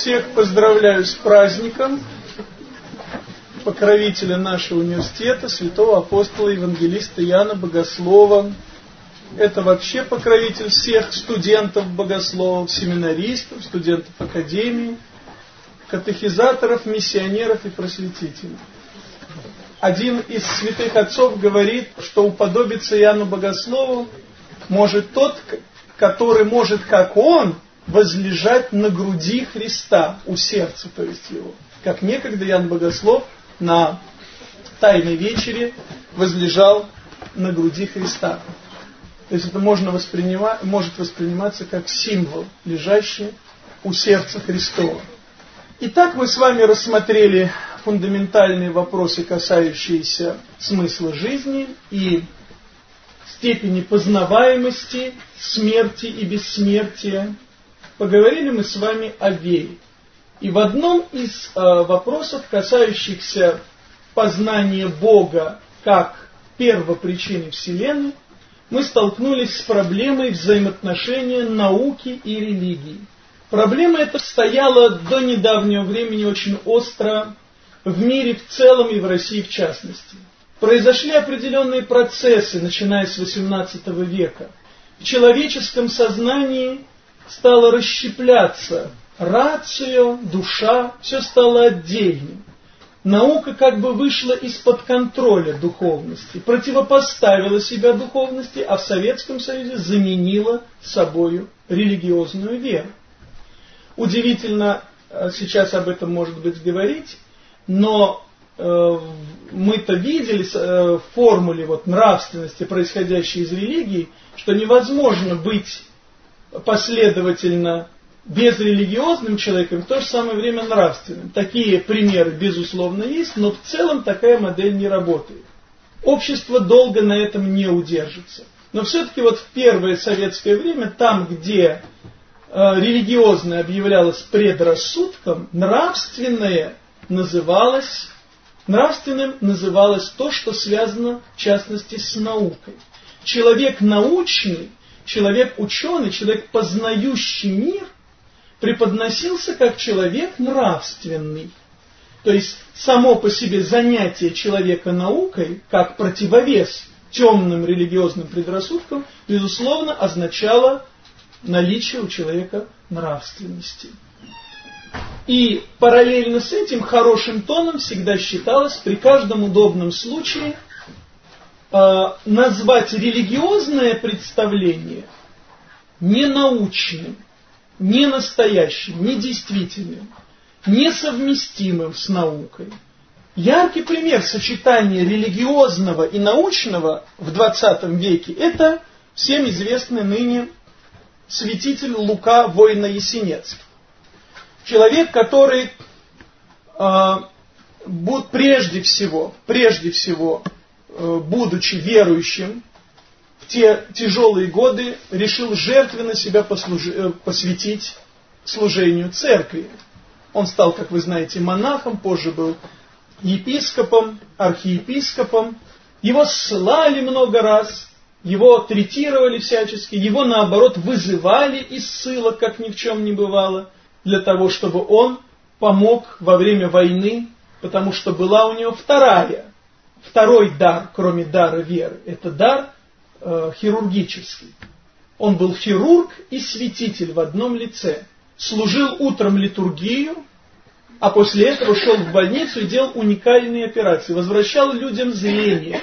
Всех поздравляю с праздником покровителя нашего университета, святого апостола евангелиста Яна Богослова. Это вообще покровитель всех студентов богословов, семинаристов, студентов академии, катехизаторов, миссионеров и просветителей. Один из святых отцов говорит, что уподобиться Иоанну Богослову может тот, который может, как он, возлежать на груди Христа, у сердца, то есть его. Как некогда Ян Богослов на Тайной вечере возлежал на груди Христа. То есть это можно воспринимать, может восприниматься как символ, лежащий у сердца Христова. Итак, мы с вами рассмотрели фундаментальные вопросы, касающиеся смысла жизни и степени познаваемости, смерти и бессмертия, поговорили мы с вами о вере. И в одном из э, вопросов, касающихся познания Бога как первопричины Вселенной, мы столкнулись с проблемой взаимоотношения науки и религии. Проблема эта стояла до недавнего времени очень остро в мире в целом и в России в частности произошли определенные процессы, начиная с XVIII века. В человеческом сознании стало расщепляться рацио, душа, все стало отдельным. Наука как бы вышла из-под контроля духовности, противопоставила себя духовности, а в Советском Союзе заменила собою религиозную веру. Удивительно э, сейчас об этом может быть говорить, но Э, мы-то видели э, в формуле вот нравственности, происходящей из религии, что невозможно быть последовательно безрелигиозным человеком, в то же самое время нравственным. Такие примеры, безусловно, есть, но в целом такая модель не работает. Общество долго на этом не удержится. Но все-таки вот в первое советское время, там, где э, религиозное объявлялось предрассудком, нравственное называлось Нравственным называлось то, что связано в частности с наукой. Человек научный, человек ученый, человек познающий мир преподносился как человек нравственный. То есть само по себе занятие человека наукой, как противовес темным религиозным предрассудкам, безусловно, означало наличие у человека нравственности. И параллельно с этим хорошим тоном всегда считалось при каждом удобном случае назвать религиозное представление не научным, не настоящим, не действительным, несовместимым с наукой. Яркий пример сочетания религиозного и научного в 20 веке – это всем известный ныне святитель Лука Война-Есенецкий человек, который э, прежде всего, прежде всего, э, будучи верующим, в те тяжелые годы решил жертвенно себя э, посвятить служению церкви. Он стал, как вы знаете, монахом, позже был епископом, архиепископом. Его ссылали много раз, его третировали всячески, его наоборот вызывали из ссылок, как ни в чем не бывало для того, чтобы он помог во время войны, потому что была у него вторая, второй дар, кроме дара веры. Это дар э, хирургический. Он был хирург и святитель в одном лице. Служил утром литургию, а после этого шел в больницу и делал уникальные операции. Возвращал людям зрение.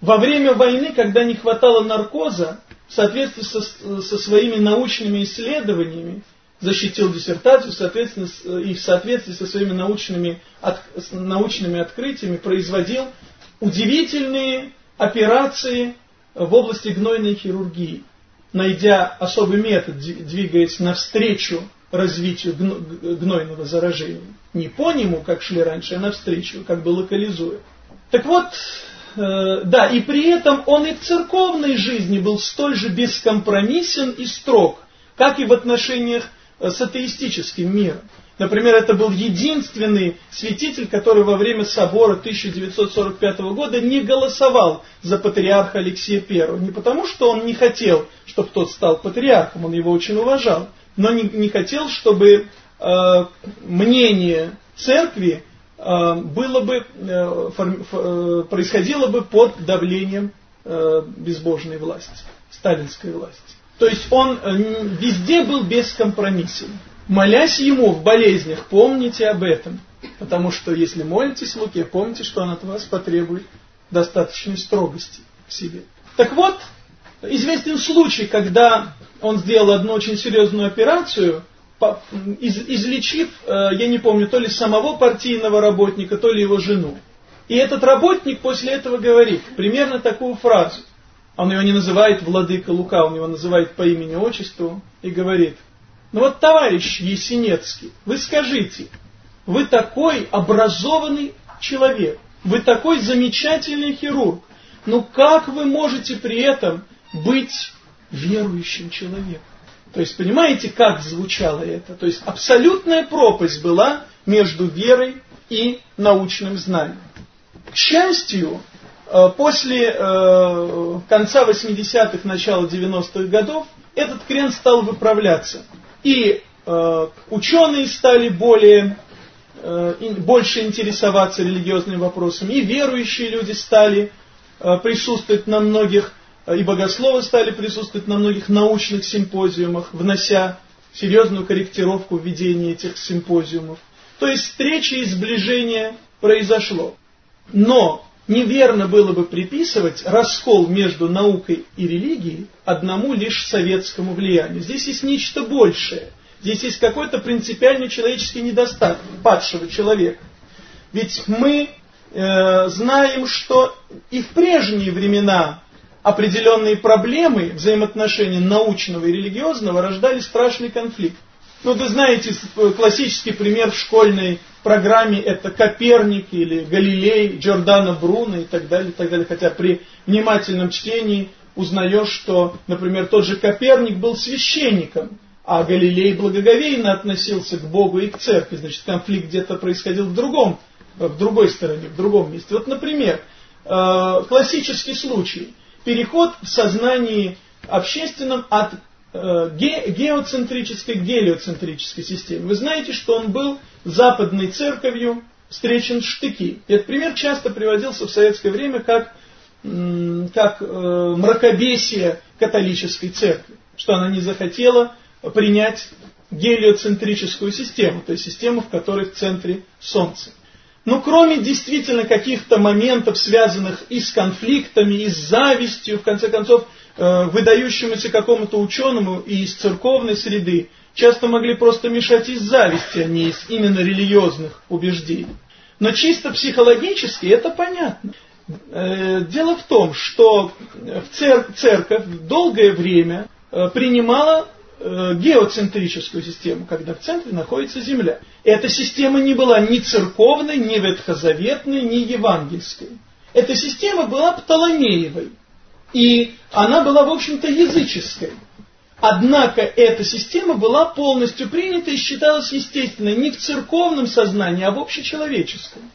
Во время войны, когда не хватало наркоза, в соответствии со, со своими научными исследованиями, защитил диссертацию соответственно, и в соответствии со своими научными, от, научными открытиями производил удивительные операции в области гнойной хирургии, найдя особый метод, двигаясь навстречу развитию гнойного заражения. Не по нему, как шли раньше, а навстречу, как бы локализуя. Так вот, э, да, и при этом он и в церковной жизни был столь же бескомпромиссен и строг, как и в отношениях с атеистическим миром. Например, это был единственный святитель, который во время собора 1945 года не голосовал за патриарха Алексея I. Не потому, что он не хотел, чтобы тот стал патриархом, он его очень уважал, но не, не хотел, чтобы э, мнение церкви э, было бы, э, фор, э, происходило бы под давлением э, безбожной власти, сталинской власти. То есть он э, везде был бескомпромиссен. Молясь ему в болезнях, помните об этом. Потому что если молитесь Луке, помните, что он от вас потребует достаточной строгости к себе. Так вот, известен случай, когда он сделал одну очень серьезную операцию, излечив, э, я не помню, то ли самого партийного работника, то ли его жену. И этот работник после этого говорит примерно такую фразу. Он его не называет владыка Лука, он его называет по имени-отчеству и говорит, ну вот, товарищ Есенецкий, вы скажите, вы такой образованный человек, вы такой замечательный хирург, ну как вы можете при этом быть верующим человеком? То есть, понимаете, как звучало это? То есть, абсолютная пропасть была между верой и научным знанием. К счастью, э, после э, конца 80-х, начала 90-х годов, этот крен стал выправляться. И э, ученые стали более, больше интересоваться религиозными вопросами, и верующие люди стали присутствовать на многих и богословы стали присутствовать на многих научных симпозиумах, внося серьезную корректировку в ведении этих симпозиумов. То есть встреча и сближение произошло. Но неверно было бы приписывать раскол между наукой и религией одному лишь советскому влиянию. Здесь есть нечто большее. Здесь есть какой-то принципиальный человеческий недостаток падшего человека. Ведь мы э, знаем, что и в прежние времена определенные проблемы взаимоотношений научного и религиозного рождали страшный конфликт. Ну, вы знаете, классический пример в школьной программе это Коперник или Галилей, Джордано Бруно и так далее, и так далее. Хотя при внимательном чтении узнаешь, что, например, тот же Коперник был священником, а Галилей благоговейно относился к Богу и к церкви. Значит, конфликт где-то происходил в другом, в другой стороне, в другом месте. Вот, например, э, классический случай переход в сознании общественном от ге, геоцентрической гелиоцентрической системе. Вы знаете, что он был западной церковью встречен в штыки. Этот пример часто приводился в советское время как, как э, мракобесие католической церкви, что она не захотела принять гелиоцентрическую систему, то есть систему, в которой в центре Солнце. Ну, кроме действительно каких-то моментов, связанных и с конфликтами, и с завистью, в конце концов, э, выдающемуся какому-то ученому и из церковной среды, часто могли просто мешать из зависти, а не из именно религиозных убеждений. Но чисто психологически это понятно. Э, дело в том, что в цер церковь долгое время э, принимала Э, геоцентрическую систему, когда в центре находится Земля. Эта система не была ни церковной, ни ветхозаветной, ни евангельской. Эта система была Птоломеевой. И она была, в общем-то, языческой. Однако эта система была полностью принята и считалась естественной не в церковном сознании, а в общечеловеческом.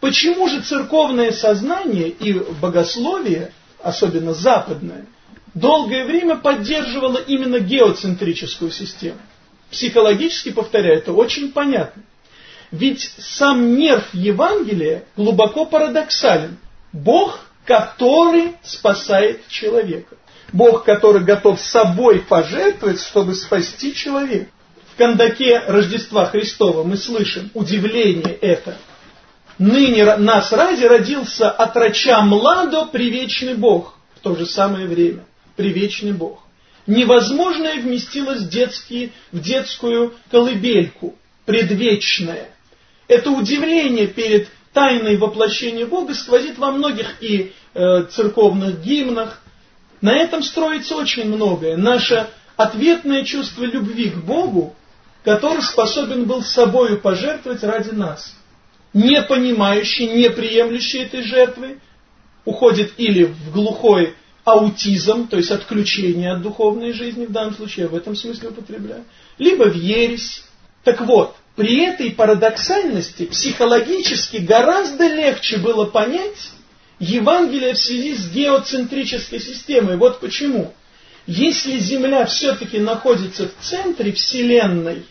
Почему же церковное сознание и богословие, особенно западное, долгое время поддерживала именно геоцентрическую систему. Психологически, повторяю, это очень понятно. Ведь сам нерв Евангелия глубоко парадоксален. Бог, который спасает человека. Бог, который готов собой пожертвовать, чтобы спасти человека. В кандаке Рождества Христова мы слышим удивление это. Ныне нас ради родился отрача младо привечный Бог в то же самое время привечный Бог. Невозможное вместилось в, детские, в детскую колыбельку, предвечное. Это удивление перед тайной воплощения Бога сквозит во многих и э, церковных гимнах. На этом строится очень многое. Наше ответное чувство любви к Богу, который способен был собою пожертвовать ради нас. Не понимающий, не приемлющий этой жертвы, уходит или в глухой аутизм, то есть отключение от духовной жизни, в данном случае я в этом смысле употребляю, либо в ересь. Так вот, при этой парадоксальности психологически гораздо легче было понять Евангелие в связи с геоцентрической системой. Вот почему. Если Земля все-таки находится в центре Вселенной,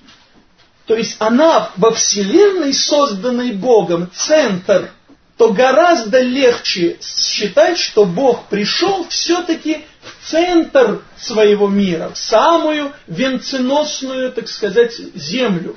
то есть она во Вселенной, созданной Богом, центр, то гораздо легче считать, что Бог пришел все-таки в центр своего мира, в самую венценосную, так сказать, землю,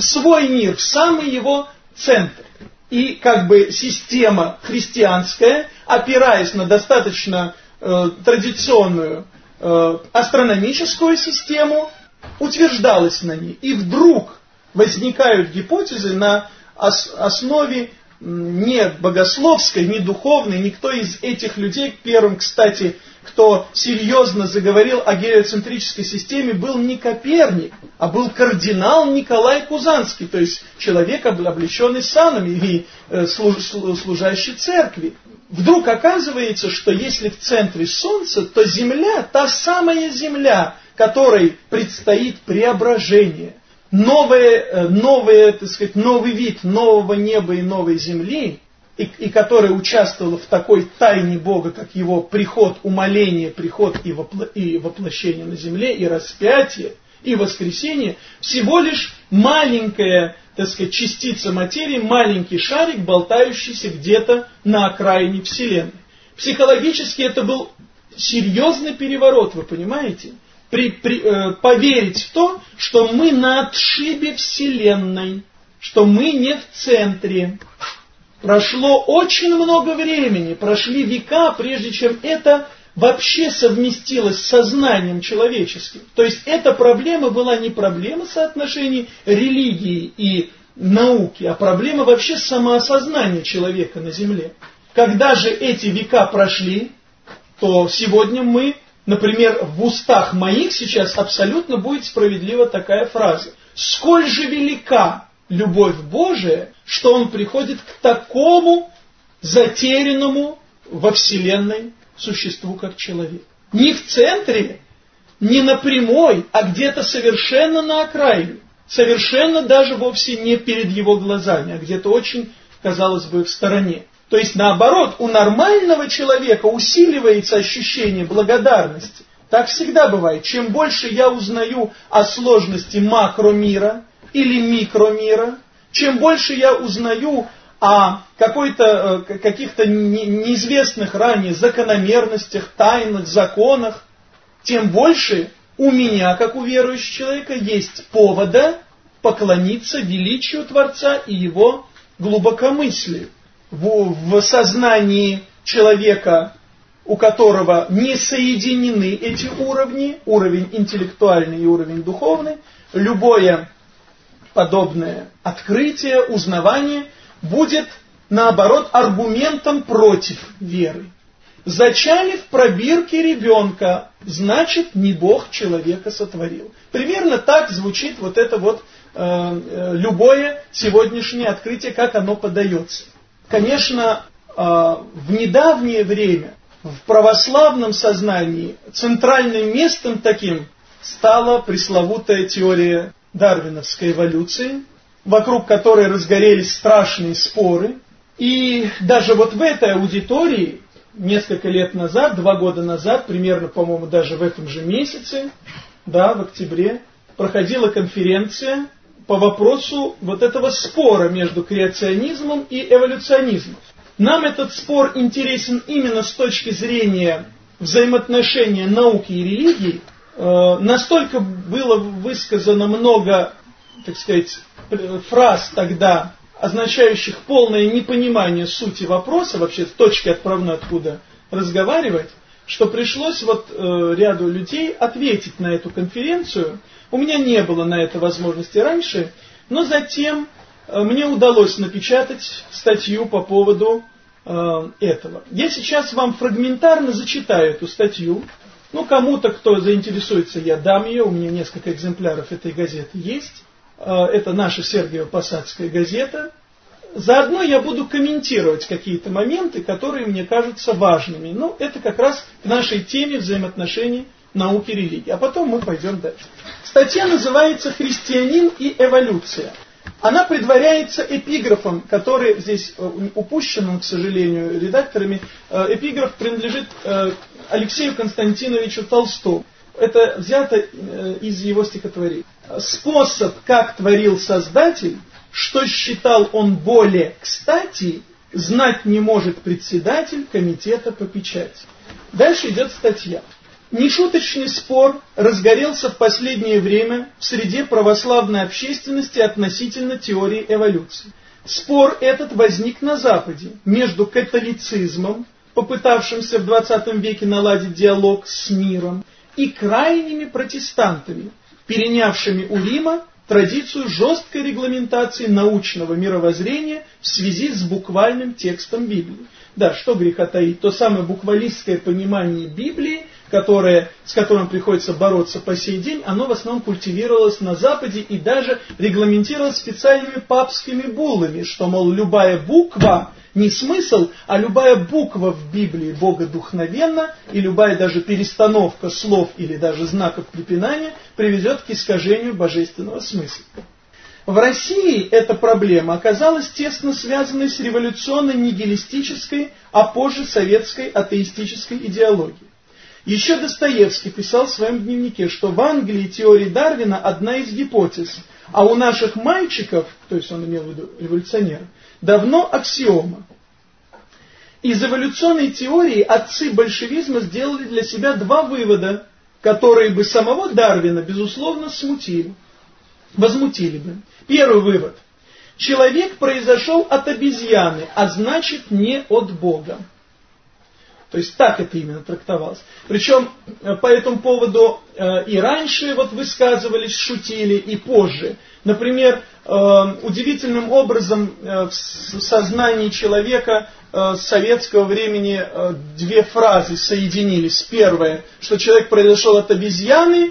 свой мир, в самый его центр. И как бы система христианская, опираясь на достаточно э, традиционную э, астрономическую систему, утверждалась на ней. И вдруг возникают гипотезы на ос основе не богословской, не духовной. Никто из этих людей, первым, кстати, кто серьезно заговорил о гелиоцентрической системе, был не Коперник, а был кардинал Николай Кузанский, то есть человек, облеченный санами и э, служащий церкви. Вдруг оказывается, что если в центре Солнца, то Земля, та самая Земля, которой предстоит преображение, новое, э, новое, так сказать, новый вид нового неба и новой земли, и, и которая участвовала в такой тайне Бога, как его приход, умоление, приход и, вопло, и воплощение на земле, и распятие, и воскресение, всего лишь маленькая, так сказать, частица материи, маленький шарик, болтающийся где-то на окраине Вселенной. Психологически это был серьезный переворот, вы понимаете? При, при, э, поверить в то, что мы на отшибе Вселенной, что мы не в центре, Прошло очень много времени, прошли века, прежде чем это вообще совместилось с сознанием человеческим. То есть эта проблема была не проблема соотношений религии и науки, а проблема вообще самоосознания человека на Земле. Когда же эти века прошли, то сегодня мы, например, в устах моих сейчас абсолютно будет справедлива такая фраза. «Сколь же велика любовь Божия, что он приходит к такому затерянному во Вселенной существу, как человек. Не в центре, не на прямой, а где-то совершенно на окраине. Совершенно даже вовсе не перед его глазами, а где-то очень, казалось бы, в стороне. То есть наоборот, у нормального человека усиливается ощущение благодарности. Так всегда бывает. Чем больше я узнаю о сложности макромира, или микромира, чем больше я узнаю о какой-то, э, каких-то неизвестных ранее закономерностях, тайнах, законах, тем больше у меня, как у верующего человека, есть повода поклониться величию Творца и его глубокомыслию. В, в сознании человека, у которого не соединены эти уровни, уровень интеллектуальный и уровень духовный, любое подобное открытие, узнавание будет, наоборот, аргументом против веры. Зачали в пробирке ребенка, значит, не Бог человека сотворил. Примерно так звучит вот это вот э, э, любое сегодняшнее открытие, как оно подается. Конечно, э, в недавнее время в православном сознании центральным местом таким стала пресловутая теория дарвиновской эволюции, вокруг которой разгорелись страшные споры. И даже вот в этой аудитории несколько лет назад, два года назад, примерно, по-моему, даже в этом же месяце, да, в октябре, проходила конференция по вопросу вот этого спора между креационизмом и эволюционизмом. Нам этот спор интересен именно с точки зрения взаимоотношения науки и религии, настолько было высказано много, так сказать, фраз тогда, означающих полное непонимание сути вопроса, вообще точки отправной откуда разговаривать, что пришлось вот э, ряду людей ответить на эту конференцию. У меня не было на это возможности раньше, но затем э, мне удалось напечатать статью по поводу э, этого. Я сейчас вам фрагментарно зачитаю эту статью, ну, кому-то, кто заинтересуется, я дам ее. У меня несколько экземпляров этой газеты есть. А, это наша Сергиево-Посадская газета. Заодно я буду комментировать какие-то моменты, которые мне кажутся важными. Ну, это как раз к нашей теме взаимоотношений науки и религии. А потом мы пойдем дальше. Статья называется «Христианин и эволюция». Она предваряется эпиграфом, который здесь э, упущенным, к сожалению, редакторами. Э, эпиграф принадлежит э, Алексею Константиновичу Толстому. Это взято из его стихотворений. способ, как творил Создатель, что считал он более кстати, знать не может председатель комитета по печати. Дальше идет статья. Нешуточный спор разгорелся в последнее время в среде православной общественности относительно теории эволюции. Спор этот возник на Западе между католицизмом, попытавшимся в 20 веке наладить диалог с миром, и крайними протестантами, перенявшими у Рима традицию жесткой регламентации научного мировоззрения в связи с буквальным текстом Библии. Да, что греха таить, то самое буквалистское понимание Библии, которое, с которым приходится бороться по сей день, оно в основном культивировалось на Западе и даже регламентировалось специальными папскими буллами, что, мол, любая буква не смысл, а любая буква в Библии богодухновенна, и любая даже перестановка слов или даже знаков препинания приведет к искажению божественного смысла. В России эта проблема оказалась тесно связанной с революционной нигилистической, а позже советской атеистической идеологией. Еще Достоевский писал в своем дневнике, что в Англии теория Дарвина одна из гипотез, а у наших мальчиков, то есть он имел в виду революционеров, давно аксиома. Из эволюционной теории отцы большевизма сделали для себя два вывода, которые бы самого Дарвина, безусловно, смутили, возмутили бы. Первый вывод. Человек произошел от обезьяны, а значит не от Бога. То есть так это именно трактовалось. Причем э, по этому поводу э, и раньше вот высказывались, шутили, и позже. Например, э, удивительным образом в сознании человека с советского времени две фразы соединились. Первое, что человек произошел от обезьяны,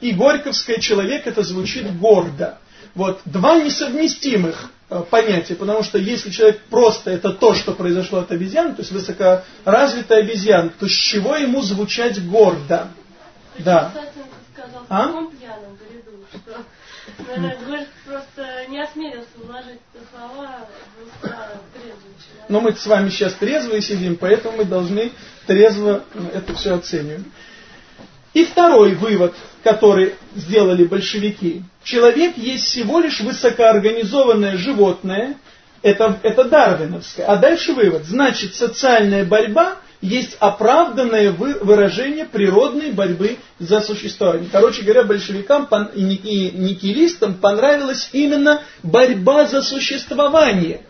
и Горьковское человек это звучит гордо. Вот два несовместимых понятие, потому что если человек просто это то, что произошло от обезьян, то есть высокоразвитая обезьяна, то с чего ему звучать гордо? Да. Сказал, а? пьяном бреду, что наверное, просто не осмелился вложить слова в. Но мы с вами сейчас трезвые сидим, поэтому мы должны трезво это все оценивать. И второй вывод, который сделали большевики. Человек есть всего лишь высокоорганизованное животное, это, это дарвиновское. А дальше вывод. Значит, социальная борьба есть оправданное выражение природной борьбы за существование. Короче говоря, большевикам и никелистам понравилась именно борьба за существование.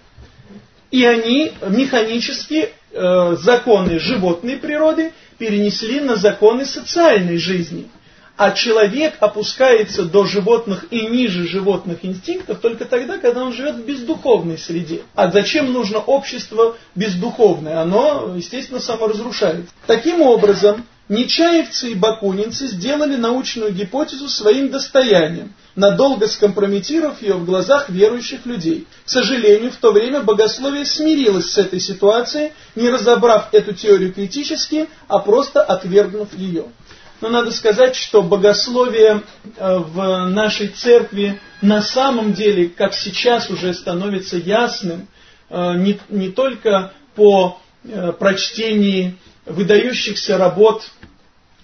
И они механически э, законы животной природы перенесли на законы социальной жизни. А человек опускается до животных и ниже животных инстинктов только тогда, когда он живет в бездуховной среде. А зачем нужно общество бездуховное? Оно, естественно, саморазрушается. Таким образом, Нечаевцы и бакунинцы сделали научную гипотезу своим достоянием, надолго скомпрометировав ее в глазах верующих людей. К сожалению, в то время богословие смирилось с этой ситуацией, не разобрав эту теорию критически, а просто отвергнув ее. Но надо сказать, что богословие э, в нашей церкви на самом деле, как сейчас уже становится ясным, э, не, не только по э, прочтении выдающихся работ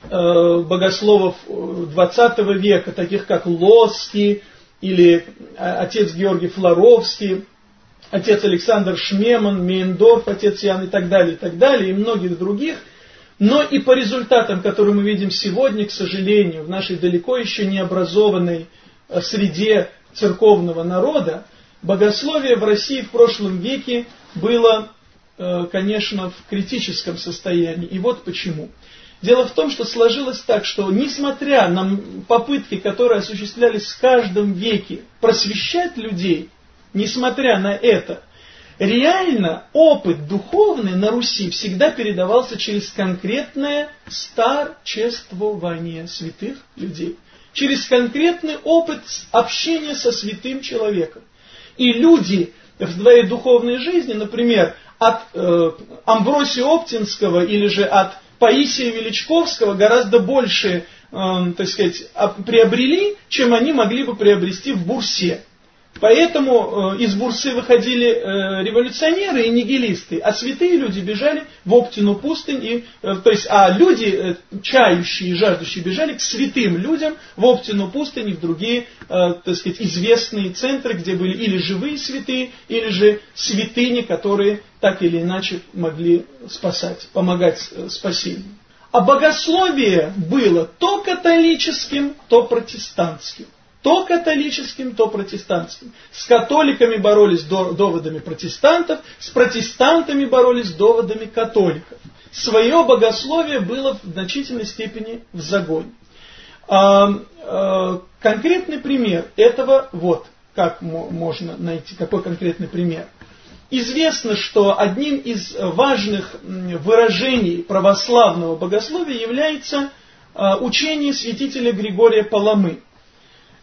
богословов XX века, таких как Лоски или э, отец Георгий Флоровский, отец Александр Шмеман, Мейндорф, отец Ян и так далее, и так далее, и многих других, но и по результатам, которые мы видим сегодня, к сожалению, в нашей далеко еще не образованной э, среде церковного народа, богословие в России в прошлом веке было, конечно, в критическом состоянии. И вот почему. Дело в том, что сложилось так, что несмотря на попытки, которые осуществлялись в каждом веке просвещать людей, несмотря на это, реально опыт духовный на Руси всегда передавался через конкретное старчествование святых людей. Через конкретный опыт общения со святым человеком. И люди в своей духовной жизни, например, от э, Амбросия Оптинского или же от Паисия Величковского гораздо больше, э, так сказать, приобрели, чем они могли бы приобрести в Бурсе. Поэтому э, из Бурсы выходили э, революционеры и нигилисты, а святые люди бежали в Оптину пустынь, и, э, то есть, а люди, чающие и жаждущие, бежали к святым людям в Оптину пустынь и в другие, так сказать, известные центры, где были или живые святые, или же святыни, которые так или иначе могли спасать, помогать спасению. А богословие было то католическим, то протестантским то католическим, то протестантским. С католиками боролись доводами протестантов, с протестантами боролись доводами католиков. Свое богословие было в значительной степени в загоне. А, а, конкретный пример этого, вот, как можно найти, какой конкретный пример. Известно, что одним из важных выражений православного богословия является а, учение святителя Григория Паламы.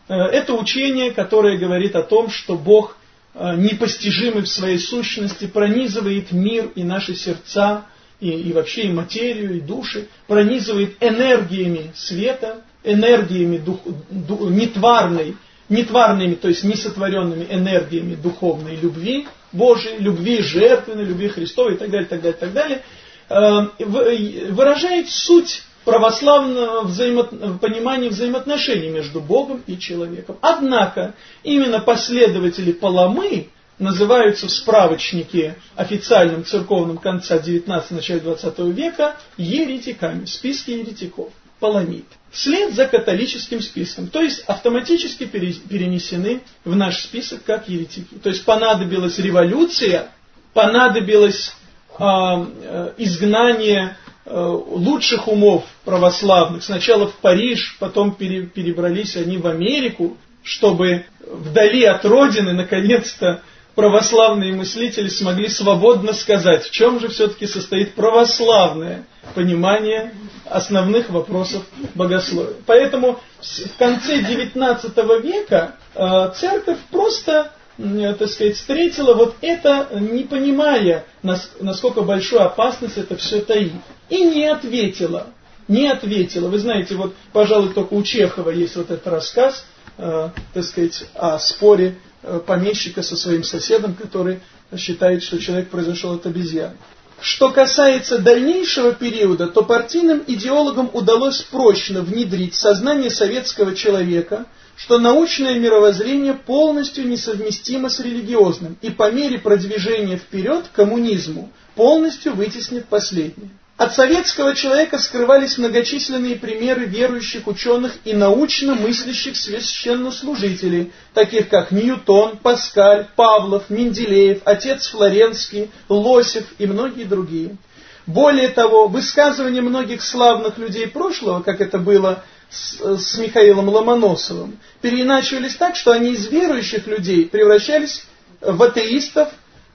Э, это учение, которое говорит о том, что Бог э, непостижимый в своей сущности пронизывает мир и наши сердца, и, и вообще и материю, и души, пронизывает энергиями света, энергиями дух, ду, нетварной, нетварными, то есть несотворенными энергиями духовной любви Божией, любви жертвенной, любви Христовой и так далее, так далее, так далее, э, выражает суть православного взаимо... понимания взаимоотношений между Богом и человеком. Однако, именно последователи Паламы называются в справочнике официальном церковном конца 19 начала 20 века еретиками, списки еретиков, паламид. Вслед за католическим списком, то есть автоматически перенесены в наш список как еретики. То есть понадобилась революция, понадобилось э, э, изгнание лучших умов православных, сначала в Париж, потом перебрались они в Америку, чтобы вдали от родины, наконец-то, православные мыслители смогли свободно сказать, в чем же все-таки состоит православное понимание основных вопросов богословия. Поэтому в конце XIX века э, церковь просто Э, так сказать, встретила вот это, не понимая, насколько большую опасность это все таит. И не ответила. Не ответила. Вы знаете, вот, пожалуй, только у Чехова есть вот этот рассказ, э, так сказать, о споре э, помещика со своим соседом, который считает, что человек произошел от обезьян. Что касается дальнейшего периода, то партийным идеологам удалось прочно внедрить сознание советского человека – что научное мировоззрение полностью несовместимо с религиозным и по мере продвижения вперед коммунизму полностью вытеснит последнее. От советского человека скрывались многочисленные примеры верующих ученых и научно мыслящих священнослужителей, таких как Ньютон, Паскаль, Павлов, Менделеев, отец Флоренский, Лосев и многие другие. Более того, высказывания многих славных людей прошлого, как это было с, с Михаилом Ломоносовым, переиначивались так, что они из верующих людей превращались в атеистов,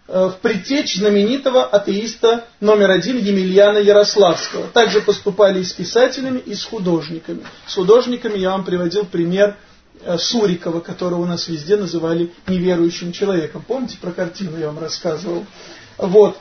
в предтечь знаменитого атеиста номер один Емельяна Ярославского. Также поступали и с писателями, и с художниками. С художниками я вам приводил пример э, Сурикова, которого у нас везде называли неверующим человеком. Помните про картину я вам рассказывал? Вот.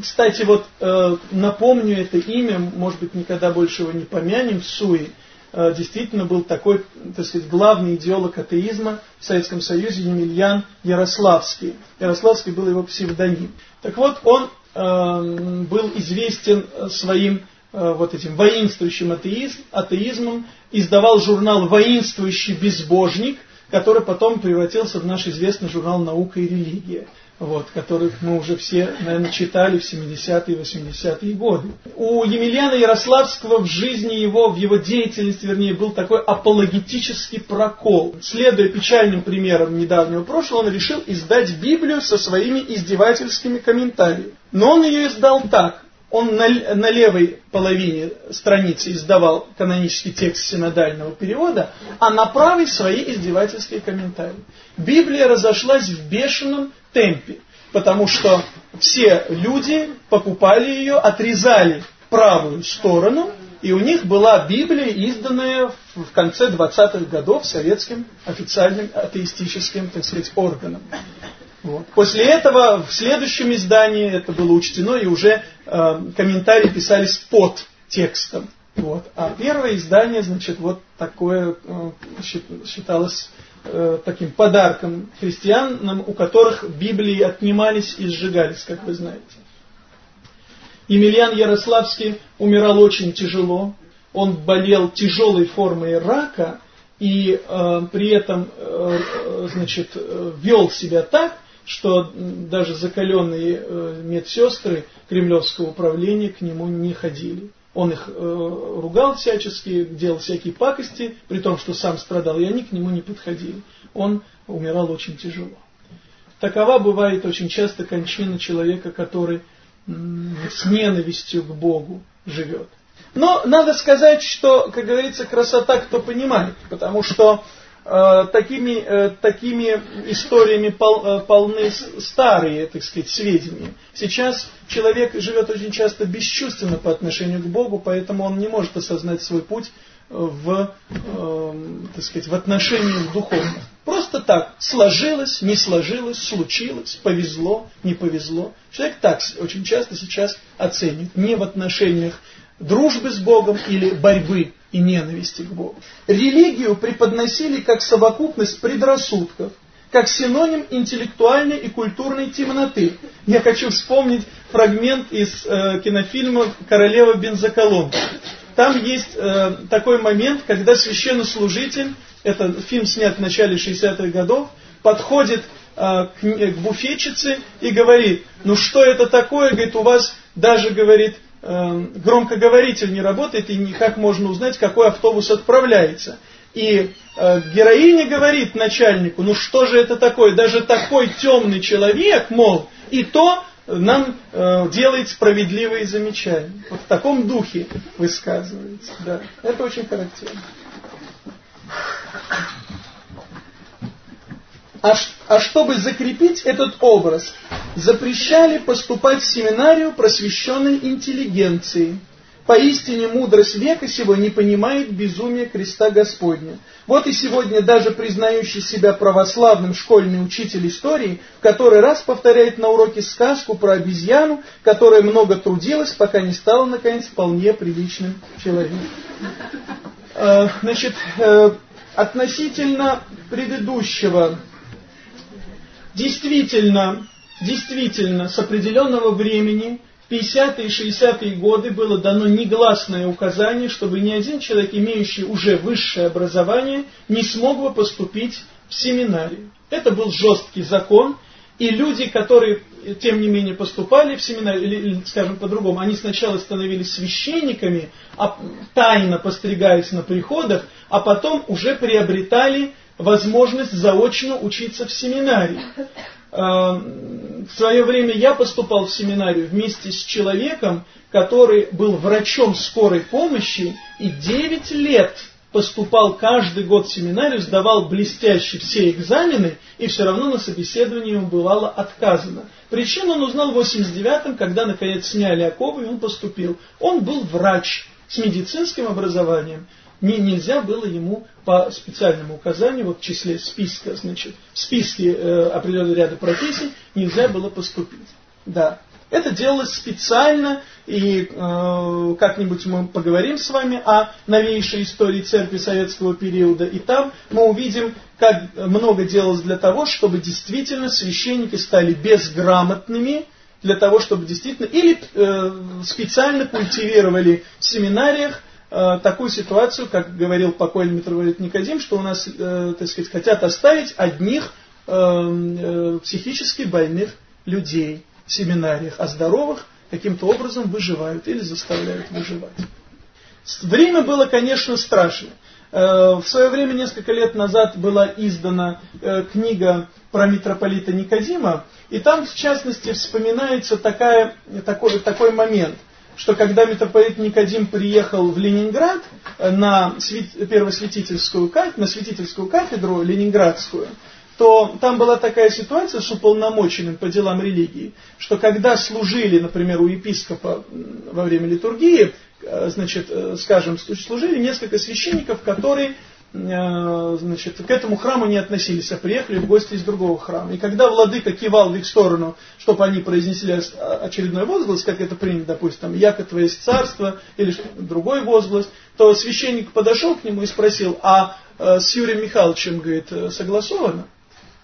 Кстати, вот э, напомню это имя, может быть, никогда больше его не помянем, Суи. Э, действительно был такой, так сказать, главный идеолог атеизма в Советском Союзе Емельян Ярославский. Ярославский был его псевдоним. Так вот, он э, был известен своим э, вот этим воинствующим атеизм, атеизмом, издавал журнал «Воинствующий безбожник», который потом превратился в наш известный журнал «Наука и религия» вот, которых мы уже все, наверное, читали в 70-е и 80-е годы. У Емельяна Ярославского в жизни его, в его деятельности, вернее, был такой апологетический прокол. Следуя печальным примерам недавнего прошлого, он решил издать Библию со своими издевательскими комментариями. Но он ее издал так. Он на, на левой половине страницы издавал канонический текст синодального перевода, а на правой свои издевательские комментарии. Библия разошлась в бешеном темпе, потому что все люди покупали ее, отрезали правую сторону, и у них была Библия, изданная в конце 20-х годов советским официальным атеистическим, так сказать, органом. После этого в следующем издании это было учтено, и уже э, комментарии писались под текстом. Вот. А первое издание, значит, вот такое э, считалось э, таким подарком христианам, у которых Библии отнимались и сжигались, как вы знаете. Емельян Ярославский умирал очень тяжело. Он болел тяжелой формой рака и э, при этом э, э значит, э, вел себя так, что даже закаленные э, медсестры кремлевского управления к нему не ходили. Он их э, ругал всячески, делал всякие пакости, при том, что сам страдал, и они к нему не подходили. Он умирал очень тяжело. Такова бывает очень часто кончина человека, который с ненавистью к Богу живет. Но надо сказать, что, как говорится, красота кто понимает, потому что такими, э, такими историями пол, э, полны старые, так сказать, сведения. Сейчас человек живет очень часто бесчувственно по отношению к Богу, поэтому он не может осознать свой путь в, так сказать, в отношении к духовному. Просто так, сложилось, не сложилось, случилось, повезло, не повезло. Человек так очень часто сейчас оценит, не в отношениях дружбы с Богом или борьбы и ненависти к Богу. Религию преподносили как совокупность предрассудков, как синоним интеллектуальной и культурной темноты. Я хочу вспомнить фрагмент из э, кинофильма «Королева бензоколонки». Там есть э, такой момент, когда священнослужитель, это фильм снят в начале 60-х годов, подходит э, к, к буфетчице и говорит, ну что это такое, говорит, у вас даже, говорит, Эм, громкоговоритель не работает, и никак можно узнать, какой автобус отправляется. И э, героиня говорит начальнику, ну что же это такое, даже такой темный человек, мол, и то нам э, делает справедливые замечания. Вот в таком духе высказывается. Да, это очень характерно. А, а чтобы закрепить этот образ, запрещали поступать в семинарию просвещенной интеллигенции. Поистине мудрость века сего не понимает безумия креста Господня. Вот и сегодня даже признающий себя православным школьный учитель истории который раз повторяет на уроке сказку про обезьяну, которая много трудилась, пока не стала, наконец, вполне приличным человеком. Э, значит, э, относительно предыдущего Действительно, действительно, с определенного времени, в 50-е и 60-е годы было дано негласное указание, чтобы ни один человек, имеющий уже высшее образование, не смог бы поступить в семинарию. Это был жесткий закон, и люди, которые, тем не менее, поступали в семинарию, или, скажем по-другому, они сначала становились священниками, а, тайно постригаясь на приходах, а потом уже приобретали возможность заочно учиться в семинарии. А, в свое время я поступал в семинарию вместе с человеком, который был врачом скорой помощи и 9 лет поступал каждый год в семинарию, сдавал блестяще все экзамены, и все равно на собеседовании ему бывало отказано. Причину он узнал в 89-м, когда наконец сняли оковы, и он поступил. Он был врач с медицинским образованием не, нельзя было ему по специальному указанию, вот в числе списка, значит, в списке э, определенного ряда профессий нельзя было поступить. Да. Это делалось специально, и э, как-нибудь мы поговорим с вами о новейшей истории церкви советского периода, и там мы увидим, как много делалось для того, чтобы действительно священники стали безграмотными, для того, чтобы действительно, или э, специально культивировали в семинариях Э, такую ситуацию, как говорил покойный митрополит Никодим, что у нас, э, так сказать, хотят оставить одних э, э, психически больных людей в семинариях, а здоровых каким-то образом выживают или заставляют выживать. Время было, конечно, страшное. Э, в свое время, несколько лет назад, была издана э, книга про митрополита Никодима, и там, в частности, вспоминается такая, такой, такой момент – что когда митрополит Никодим приехал в Ленинград э, на первосвятительскую кафедру, на святительскую кафедру ленинградскую, то там была такая ситуация с уполномоченным по делам религии, что когда служили, например, у епископа во время литургии, э, значит, э, скажем, служили несколько священников, которые значит, к этому храму не относились, а приехали в гости из другого храма. И когда владыка кивал в их сторону, чтобы они произнесли очередной возглас, как это принято, допустим, «Яко твое царство» или другой возглас, то священник подошел к нему и спросил, а э, с Юрием Михайловичем, говорит, э, согласовано.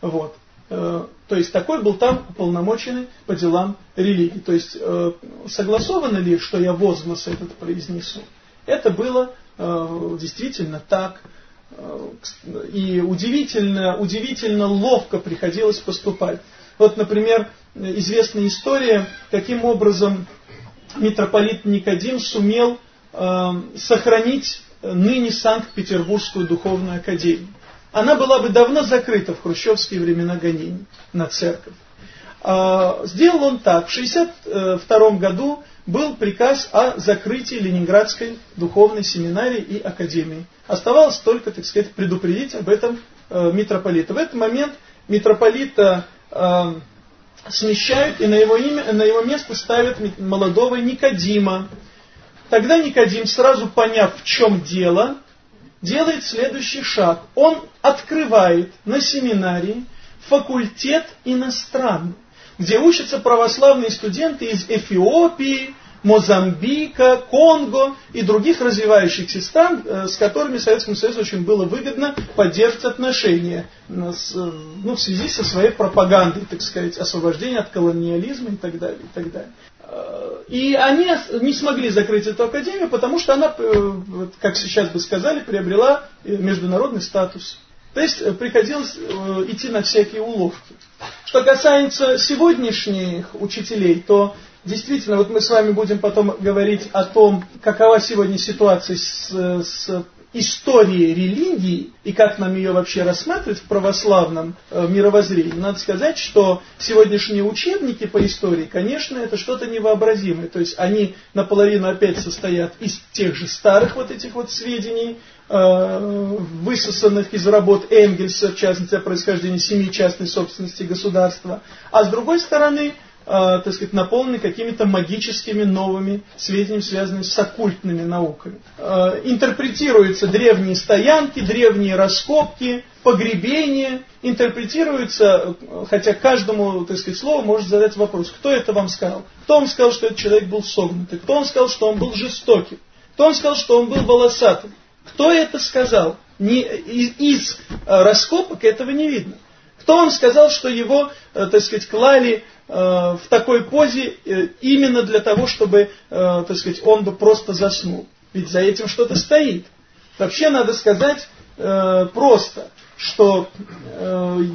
Вот. Э, то есть такой был там уполномоченный по делам религии. То есть э, согласовано ли, что я возглас этот произнесу? Это было э, действительно так. И удивительно, удивительно ловко приходилось поступать. Вот, например, известная история, каким образом митрополит Никодим сумел сохранить ныне Санкт-Петербургскую духовную академию она была бы давно закрыта в хрущевские времена гонений на церковь. А, сделал он так. В 1962 году был приказ о закрытии Ленинградской духовной семинарии и академии. Оставалось только, так сказать, предупредить об этом э, митрополита. В этот момент митрополита э, смещают и на его, имя, на его место ставят молодого Никодима. Тогда Никодим, сразу поняв, в чем дело, делает следующий шаг. Он открывает на семинарии факультет иностранный, где учатся православные студенты из Эфиопии, Мозамбика, Конго и других развивающихся стран, э, с которыми Советскому Союзу очень было выгодно поддерживать отношения э, ну, в связи со своей пропагандой, так сказать, освобождения от колониализма и так далее. И так далее. Э, и они не смогли закрыть эту академию, потому что она, э, как сейчас бы сказали, приобрела э, международный статус. То есть приходилось идти на всякие уловки. Что касается сегодняшних учителей, то действительно, вот мы с вами будем потом говорить о том, какова сегодня ситуация с, с истории религии и как нам ее вообще рассматривать в православном э, мировоззрении, надо сказать, что сегодняшние учебники по истории, конечно, это что-то невообразимое. То есть они наполовину опять состоят из тех же старых вот этих вот сведений, э, высосанных из работ Энгельса, в частности, о происхождении семи частной собственности государства. А с другой стороны, так сказать, наполнены какими-то магическими новыми сведениями, связанными с оккультными науками. Э, интерпретируются древние стоянки, древние раскопки, погребения, интерпретируются, э, хотя каждому, так сказать, слову может задать вопрос, кто это вам сказал? Кто вам сказал, что этот человек был согнутый? Кто вам сказал, что он был жестоким? Кто вам сказал, что он был волосатым? Кто это сказал? Не, из, из э, раскопок этого не видно. Кто вам сказал, что его, так сказать, клали Э, в такой позе э, именно для того, чтобы, э, так сказать, он бы просто заснул. Ведь за этим что-то стоит. Вообще надо сказать просто, что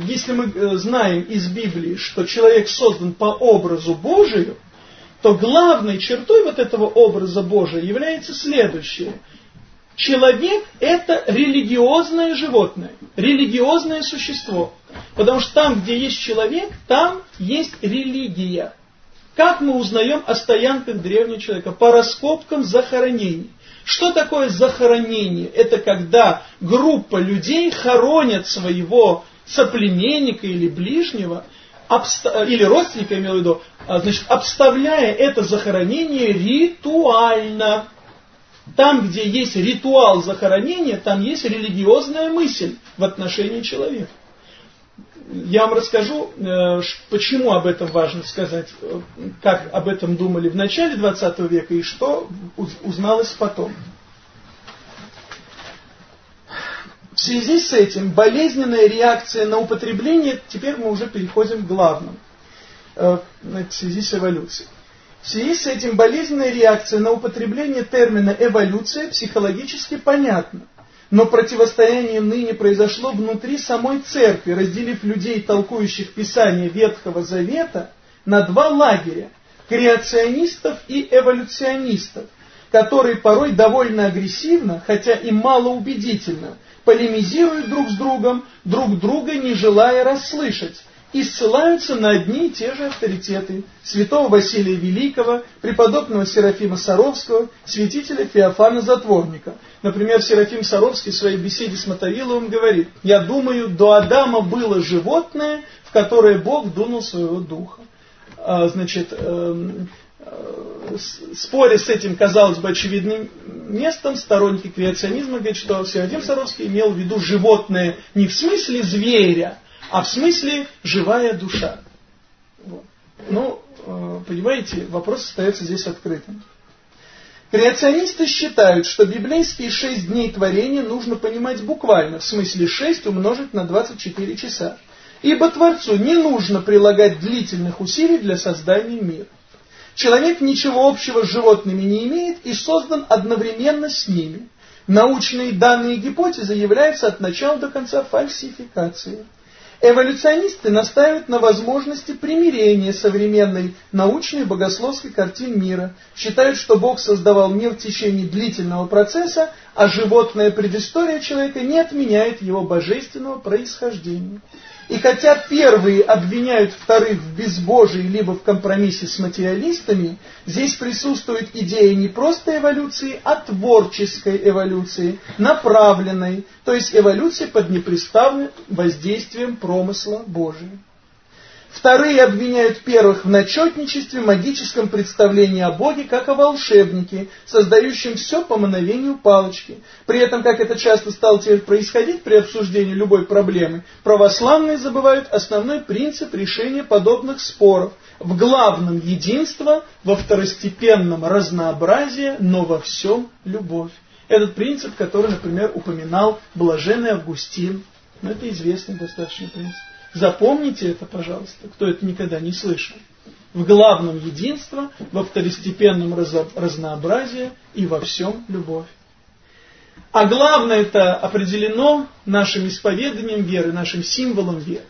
если мы знаем из Библии, что человек создан по образу Божию, то главной чертой вот этого образа Божия является следующее. Человек – это религиозное животное, религиозное существо – Потому что там, где есть человек, там есть религия. Как мы узнаем о стоянках древнего человека? По раскопкам захоронений. Что такое захоронение? Это когда группа людей хоронят своего соплеменника или ближнего, или родственника, имел в виду, а, значит, обставляя это захоронение ритуально. Там, где есть ритуал захоронения, там есть религиозная мысль в отношении человека я вам расскажу, э, почему об этом важно сказать, э, как об этом думали в начале 20 века и что узналось потом. В связи с этим болезненная реакция на употребление, теперь мы уже переходим к главному, э, в связи с эволюцией. В связи с этим болезненная реакция на употребление термина эволюция психологически понятна. Но противостояние ныне произошло внутри самой церкви, разделив людей, толкующих Писание Ветхого Завета, на два лагеря – креационистов и эволюционистов, которые порой довольно агрессивно, хотя и малоубедительно, полемизируют друг с другом, друг друга не желая расслышать, и ссылаются на одни и те же авторитеты святого Василия Великого, преподобного Серафима Саровского, святителя Феофана Затворника. Например, Серафим Саровский в своей беседе с Мотовиловым говорит, «Я думаю, до Адама было животное, в которое Бог дунул своего духа». А, значит, эм, э, споря с этим, казалось бы, очевидным местом, сторонники креационизма говорят, что Серафим Саровский имел в виду животное не в смысле зверя, а в смысле живая душа. Ну, э, понимаете, вопрос остается здесь открытым. Креационисты считают, что библейские шесть дней творения нужно понимать буквально, в смысле шесть умножить на 24 часа. Ибо Творцу не нужно прилагать длительных усилий для создания мира. Человек ничего общего с животными не имеет и создан одновременно с ними. Научные данные и гипотезы являются от начала до конца фальсификацией. Эволюционисты настаивают на возможности примирения современной научной и богословской картин мира, считают, что Бог создавал мир в течение длительного процесса, а животная предыстория человека не отменяет его божественного происхождения. И хотя первые обвиняют вторых в безбожии либо в компромиссе с материалистами, здесь присутствует идея не просто эволюции, а творческой эволюции, направленной, то есть эволюции под непреставным воздействием промысла Божия. Вторые обвиняют первых в начетничестве, магическом представлении о Боге, как о волшебнике, создающем все по мановению палочки. При этом, как это часто стало теперь происходить при обсуждении любой проблемы, православные забывают основной принцип решения подобных споров. В главном единство, во второстепенном разнообразие, но во всем любовь. Этот принцип, который, например, упоминал блаженный Августин, но это известный достаточно принцип. Запомните это, пожалуйста, кто это никогда не слышал. В главном единство, во второстепенном разнообразии и во всем любовь. А главное это определено нашим исповеданием веры, нашим символом веры.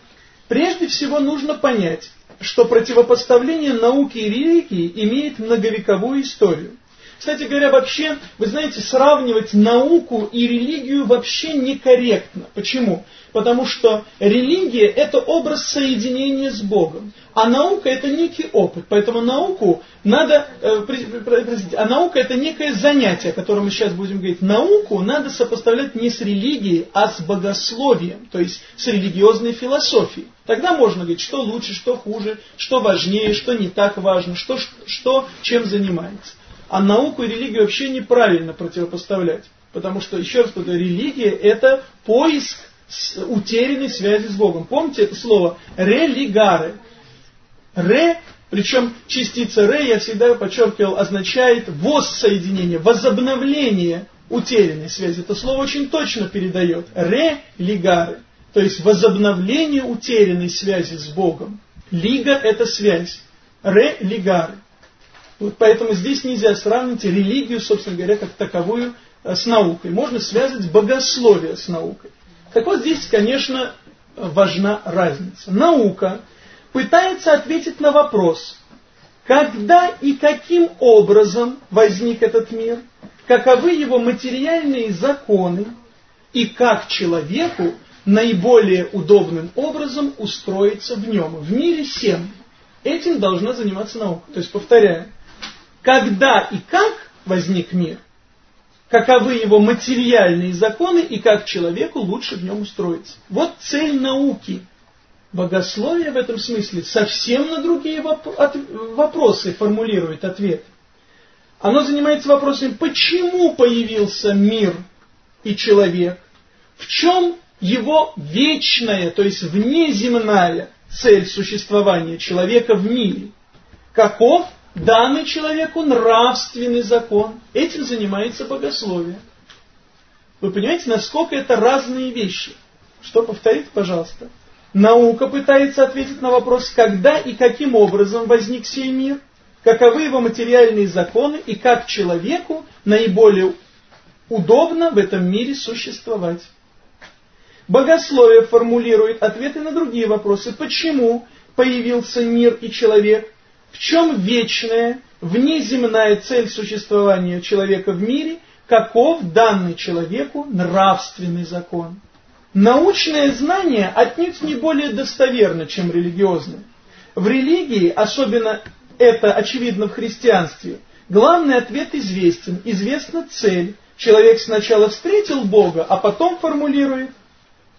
Прежде всего нужно понять, что противопоставление науки и религии имеет многовековую историю. Кстати говоря, вообще, вы знаете, сравнивать науку и религию вообще некорректно. Почему? Потому что религия – это образ соединения с Богом, а наука – это некий опыт. Поэтому науку надо, э, простите, а наука – это некое занятие, о котором мы сейчас будем говорить. Науку надо сопоставлять не с религией, а с богословием, то есть с религиозной философией. Тогда можно говорить, что лучше, что хуже, что важнее, что не так важно, что, что чем занимается. А науку и религию вообще неправильно противопоставлять. Потому что, еще раз повторю, религия это поиск утерянной связи с Богом. Помните это слово «религаре»? «Ре», причем частица «ре», я всегда подчеркивал, означает воссоединение, возобновление утерянной связи. Это слово очень точно передает. «Ре-лигаре». То есть возобновление утерянной связи с Богом. Лига – это связь. Ре-лигаре. Вот поэтому здесь нельзя сравнить религию, собственно говоря, как таковую э, с наукой. Можно связать богословие с наукой. Так вот здесь, конечно, важна разница. Наука пытается ответить на вопрос, когда и каким образом возник этот мир, каковы его материальные законы и как человеку наиболее удобным образом устроиться в нем. В мире семь. Этим должна заниматься наука. То есть, повторяю, когда и как возник мир, каковы его материальные законы и как человеку лучше в нем устроиться. Вот цель науки. Богословие в этом смысле совсем на другие вопросы формулирует ответ. Оно занимается вопросом, почему появился мир и человек, в чем его вечная, то есть внеземная цель существования человека в мире, каков данный человеку нравственный закон. Этим занимается богословие. Вы понимаете, насколько это разные вещи? Что повторите, пожалуйста? Наука пытается ответить на вопрос, когда и каким образом возник сей мир, каковы его материальные законы и как человеку наиболее удобно в этом мире существовать. Богословие формулирует ответы на другие вопросы. Почему появился мир и человек? В чем вечная, внеземная цель существования человека в мире, каков данный человеку нравственный закон? Научное знание отнюдь не более достоверно, чем религиозное. В религии, особенно это очевидно в христианстве, главный ответ известен, известна цель. Человек сначала встретил Бога, а потом формулирует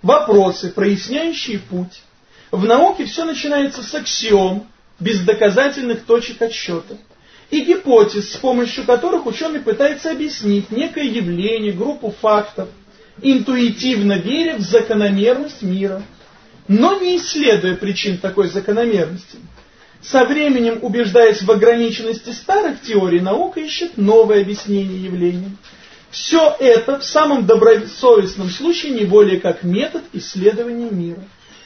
вопросы, проясняющие путь. В науке все начинается с аксиом, без доказательных точек отсчета, и гипотез, с помощью которых ученый пытается объяснить некое явление, группу фактов, интуитивно веря в закономерность мира, но не исследуя причин такой закономерности. Со временем, убеждаясь в ограниченности старых теорий, наука ищет новое объяснение явлений. Все это в самом добросовестном случае не более как метод исследования мира.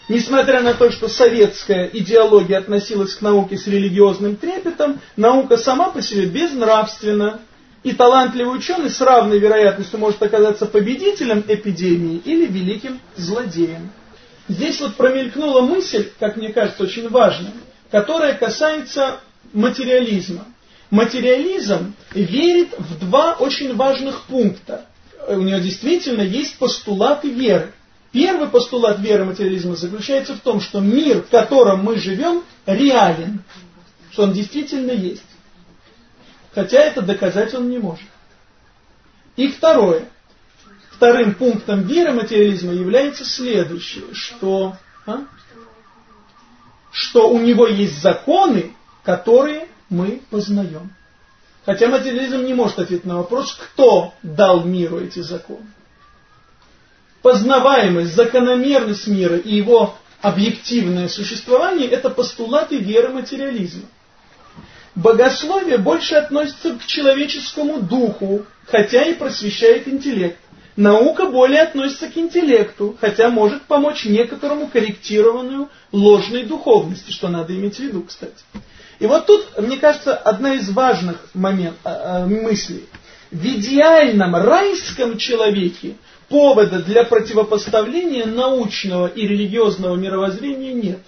Несмотря на то, что советская идеология относилась к науке с религиозным трепетом, наука сама по себе безнравственна, и талантливый ученый с равной вероятностью может оказаться победителем эпидемии или великим злодеем. Здесь вот промелькнула мысль, как мне кажется, очень важная, которая касается материализма. Материализм верит в два очень важных пункта. У него действительно есть постулаты веры. Первый постулат веры материализма заключается в том, что мир, в котором мы живем, реален, что он действительно есть. Хотя это доказать он не может. И второе. Вторым пунктом веры материализма является следующее, что, а? что у него есть законы, которые мы познаем. Хотя материализм не может ответить на вопрос, кто дал миру эти законы познаваемость, закономерность мира и его объективное существование – это постулаты веры материализма. Богословие больше относится к человеческому духу, хотя и просвещает интеллект. Наука более относится к интеллекту, хотя может помочь некоторому корректированию ложной духовности, что надо иметь в виду, кстати. И вот тут, мне кажется, одна из важных момент, э, мыслей. В идеальном райском человеке повода для противопоставления научного и религиозного мировоззрения нет.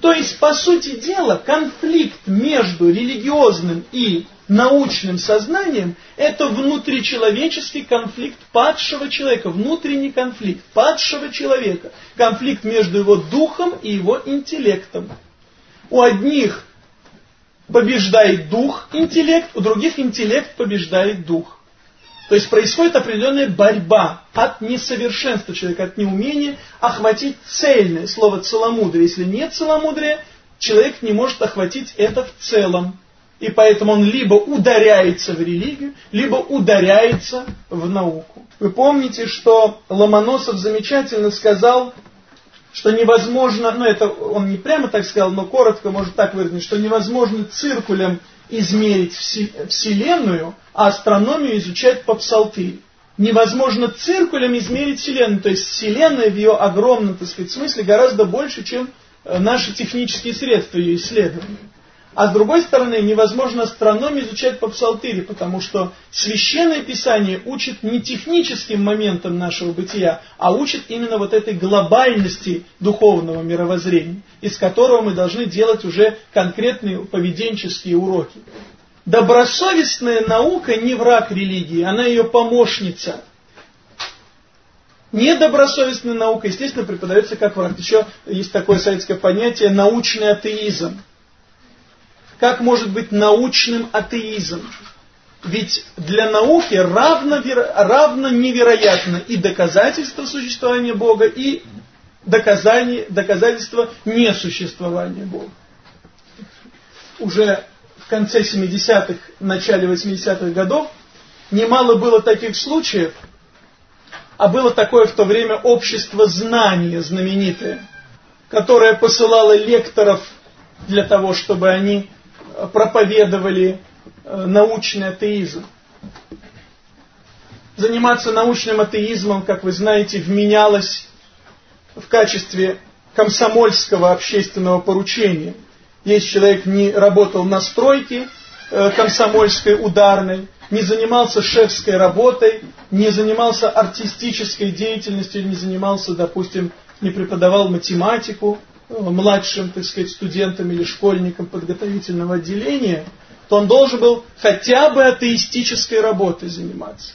То есть, по сути дела, конфликт между религиозным и научным сознанием – это внутричеловеческий конфликт падшего человека, внутренний конфликт падшего человека, конфликт между его духом и его интеллектом. У одних побеждает дух, интеллект, у других интеллект побеждает дух. То есть происходит определенная борьба от несовершенства человека, от неумения охватить цельное слово целомудрие. Если нет целомудрия, человек не может охватить это в целом. И поэтому он либо ударяется в религию, либо ударяется в науку. Вы помните, что Ломоносов замечательно сказал, что невозможно, ну это он не прямо так сказал, но коротко может так выразить, что невозможно циркулем измерить Вселенную, а астрономию изучать по псалтире. Невозможно циркулем измерить Вселенную, то есть Вселенная в ее огромном, так сказать, смысле гораздо больше, чем э, наши технические средства ее исследования. А с другой стороны, невозможно астрономию изучать по псалтире, потому что Священное Писание учит не техническим моментам нашего бытия, а учит именно вот этой глобальности духовного мировоззрения, из которого мы должны делать уже конкретные поведенческие уроки. Добросовестная наука не враг религии, она ее помощница. Недобросовестная наука, естественно, преподается как враг. Еще есть такое советское понятие научный атеизм. Как может быть научным атеизм? Ведь для науки равно, равно невероятно и доказательство существования Бога, и доказание, доказательство несуществования Бога. Уже в конце 70-х, начале 80-х годов немало было таких случаев, а было такое в то время общество знания знаменитое, которое посылало лекторов для того, чтобы они проповедовали э, научный атеизм. Заниматься научным атеизмом, как вы знаете, вменялось в качестве комсомольского общественного поручения. Если человек не работал на стройке э, комсомольской, ударной, не занимался шефской работой, не занимался артистической деятельностью, не занимался, допустим, не преподавал математику, младшим, так сказать, студентам или школьникам подготовительного отделения, то он должен был хотя бы атеистической работой заниматься.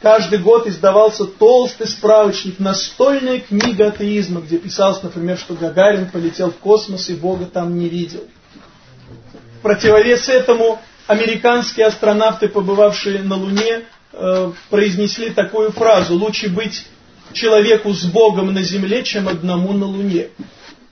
Каждый год издавался толстый справочник, настольная книга атеизма, где писалось, например, что Гагарин полетел в космос и Бога там не видел. В противовес этому американские астронавты, побывавшие на Луне, э, произнесли такую фразу «Лучше быть человеку с Богом на Земле, чем одному на Луне.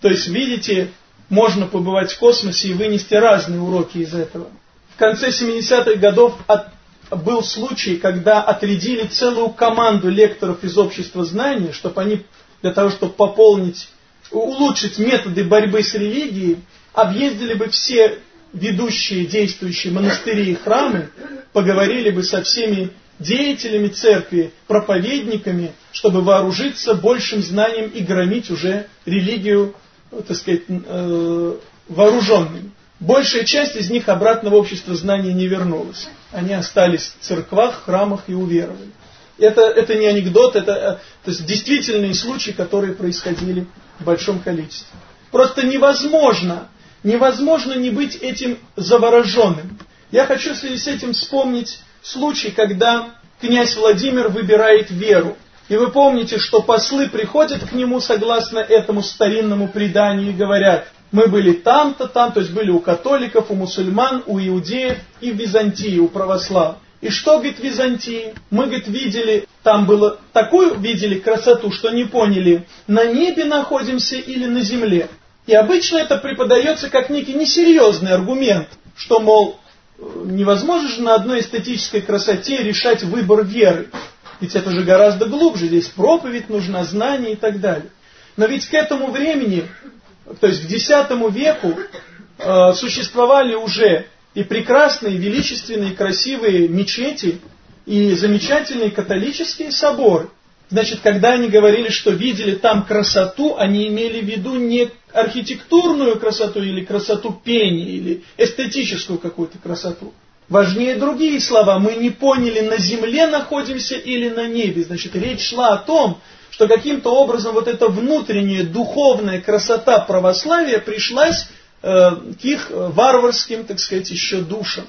То есть, видите, можно побывать в космосе и вынести разные уроки из этого. В конце 70-х годов от, был случай, когда отрядили целую команду лекторов из общества знаний, чтобы они, для того, чтобы пополнить улучшить методы борьбы с религией, объездили бы все ведущие, действующие монастыри и храмы, поговорили бы со всеми деятелями церкви, проповедниками, чтобы вооружиться большим знанием и громить уже религию, так сказать, э, вооруженными. Большая часть из них обратно в общество знаний не вернулась. Они остались в церквах, храмах и уверовали. Это, это не анекдот, это э, то есть действительные случаи, которые происходили в большом количестве. Просто невозможно, невозможно не быть этим завороженным. Я хочу в связи с этим вспомнить случай, когда князь Владимир выбирает веру. И вы помните, что послы приходят к нему согласно этому старинному преданию и говорят, мы были там-то, там, то есть были у католиков, у мусульман, у иудеев и в Византии, у православных. И что, говорит, Византии? Мы, говорит, видели, там было такую, видели красоту, что не поняли, на небе находимся или на земле. И обычно это преподается как некий несерьезный аргумент, что, мол, невозможно же на одной эстетической красоте решать выбор веры. Ведь это же гораздо глубже, здесь проповедь нужна, знание и так далее. Но ведь к этому времени, то есть к X веку, э, существовали уже и прекрасные, величественные, красивые мечети, и замечательные католические соборы. Значит, когда они говорили, что видели там красоту, они имели в виду не архитектурную красоту или красоту пения, или эстетическую какую-то красоту. Важнее другие слова. Мы не поняли, на земле находимся или на небе. Значит, речь шла о том, что каким-то образом вот эта внутренняя духовная красота православия пришлась э, к их варварским, так сказать, еще душам.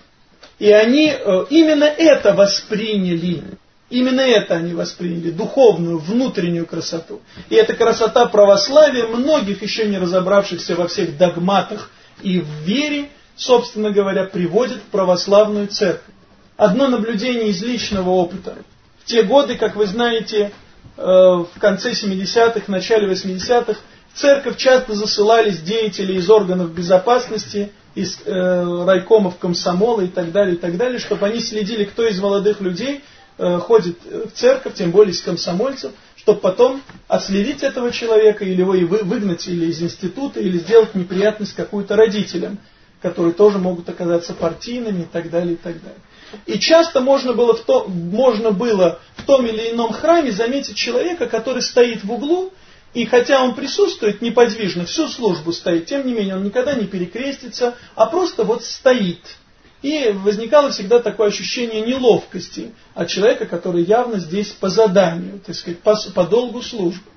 И они э, именно это восприняли. Именно это они восприняли, духовную, внутреннюю красоту. И эта красота православия многих еще не разобравшихся во всех догматах и в вере, собственно говоря, приводит в православную церковь. Одно наблюдение из личного опыта. В те годы, как вы знаете, э, в конце 70-х, начале 80-х, в церковь часто засылались деятели из органов безопасности, из э, райкомов комсомола и так далее, и так далее, чтобы они следили, кто из молодых людей – ходит в церковь, тем более из комсомольцев, чтобы потом отследить этого человека, или его и выгнать или из института, или сделать неприятность какую-то родителям, которые тоже могут оказаться партийными и так далее, и так далее. И часто можно было, в то, можно было в том или ином храме заметить человека, который стоит в углу, и хотя он присутствует неподвижно, всю службу стоит, тем не менее он никогда не перекрестится, а просто вот стоит – и возникало всегда такое ощущение неловкости от человека, который явно здесь по заданию, так сказать, по, по долгу службы.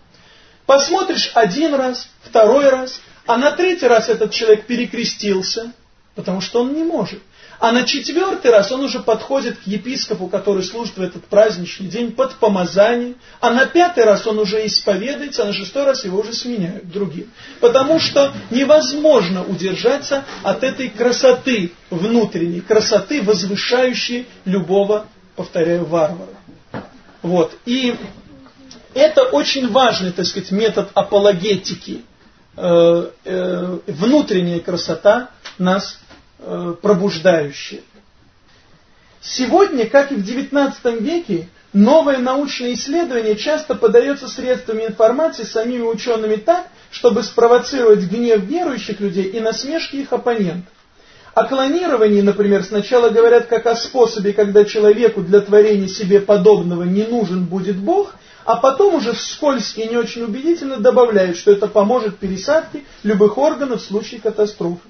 Посмотришь один раз, второй раз, а на третий раз этот человек перекрестился, потому что он не может. А на четвертый раз он уже подходит к епископу, который служит в этот праздничный день под помазанием. А на пятый раз он уже исповедуется, а на шестой раз его уже сменяют другим. Потому что невозможно удержаться от этой красоты внутренней, красоты, возвышающей любого, повторяю, варвара. Вот. И это очень важный, так сказать, метод апологетики. Э, э, внутренняя красота нас Э, пробуждающее. Сегодня, как и в XIX веке, новое научное исследование часто подается средствами информации самими учеными так, чтобы спровоцировать гнев верующих людей и насмешки их оппонентов. О клонировании, например, сначала говорят как о способе, когда человеку для творения себе подобного не нужен будет Бог, а потом уже вскользь и не очень убедительно добавляют, что это поможет пересадке любых органов в случае катастрофы.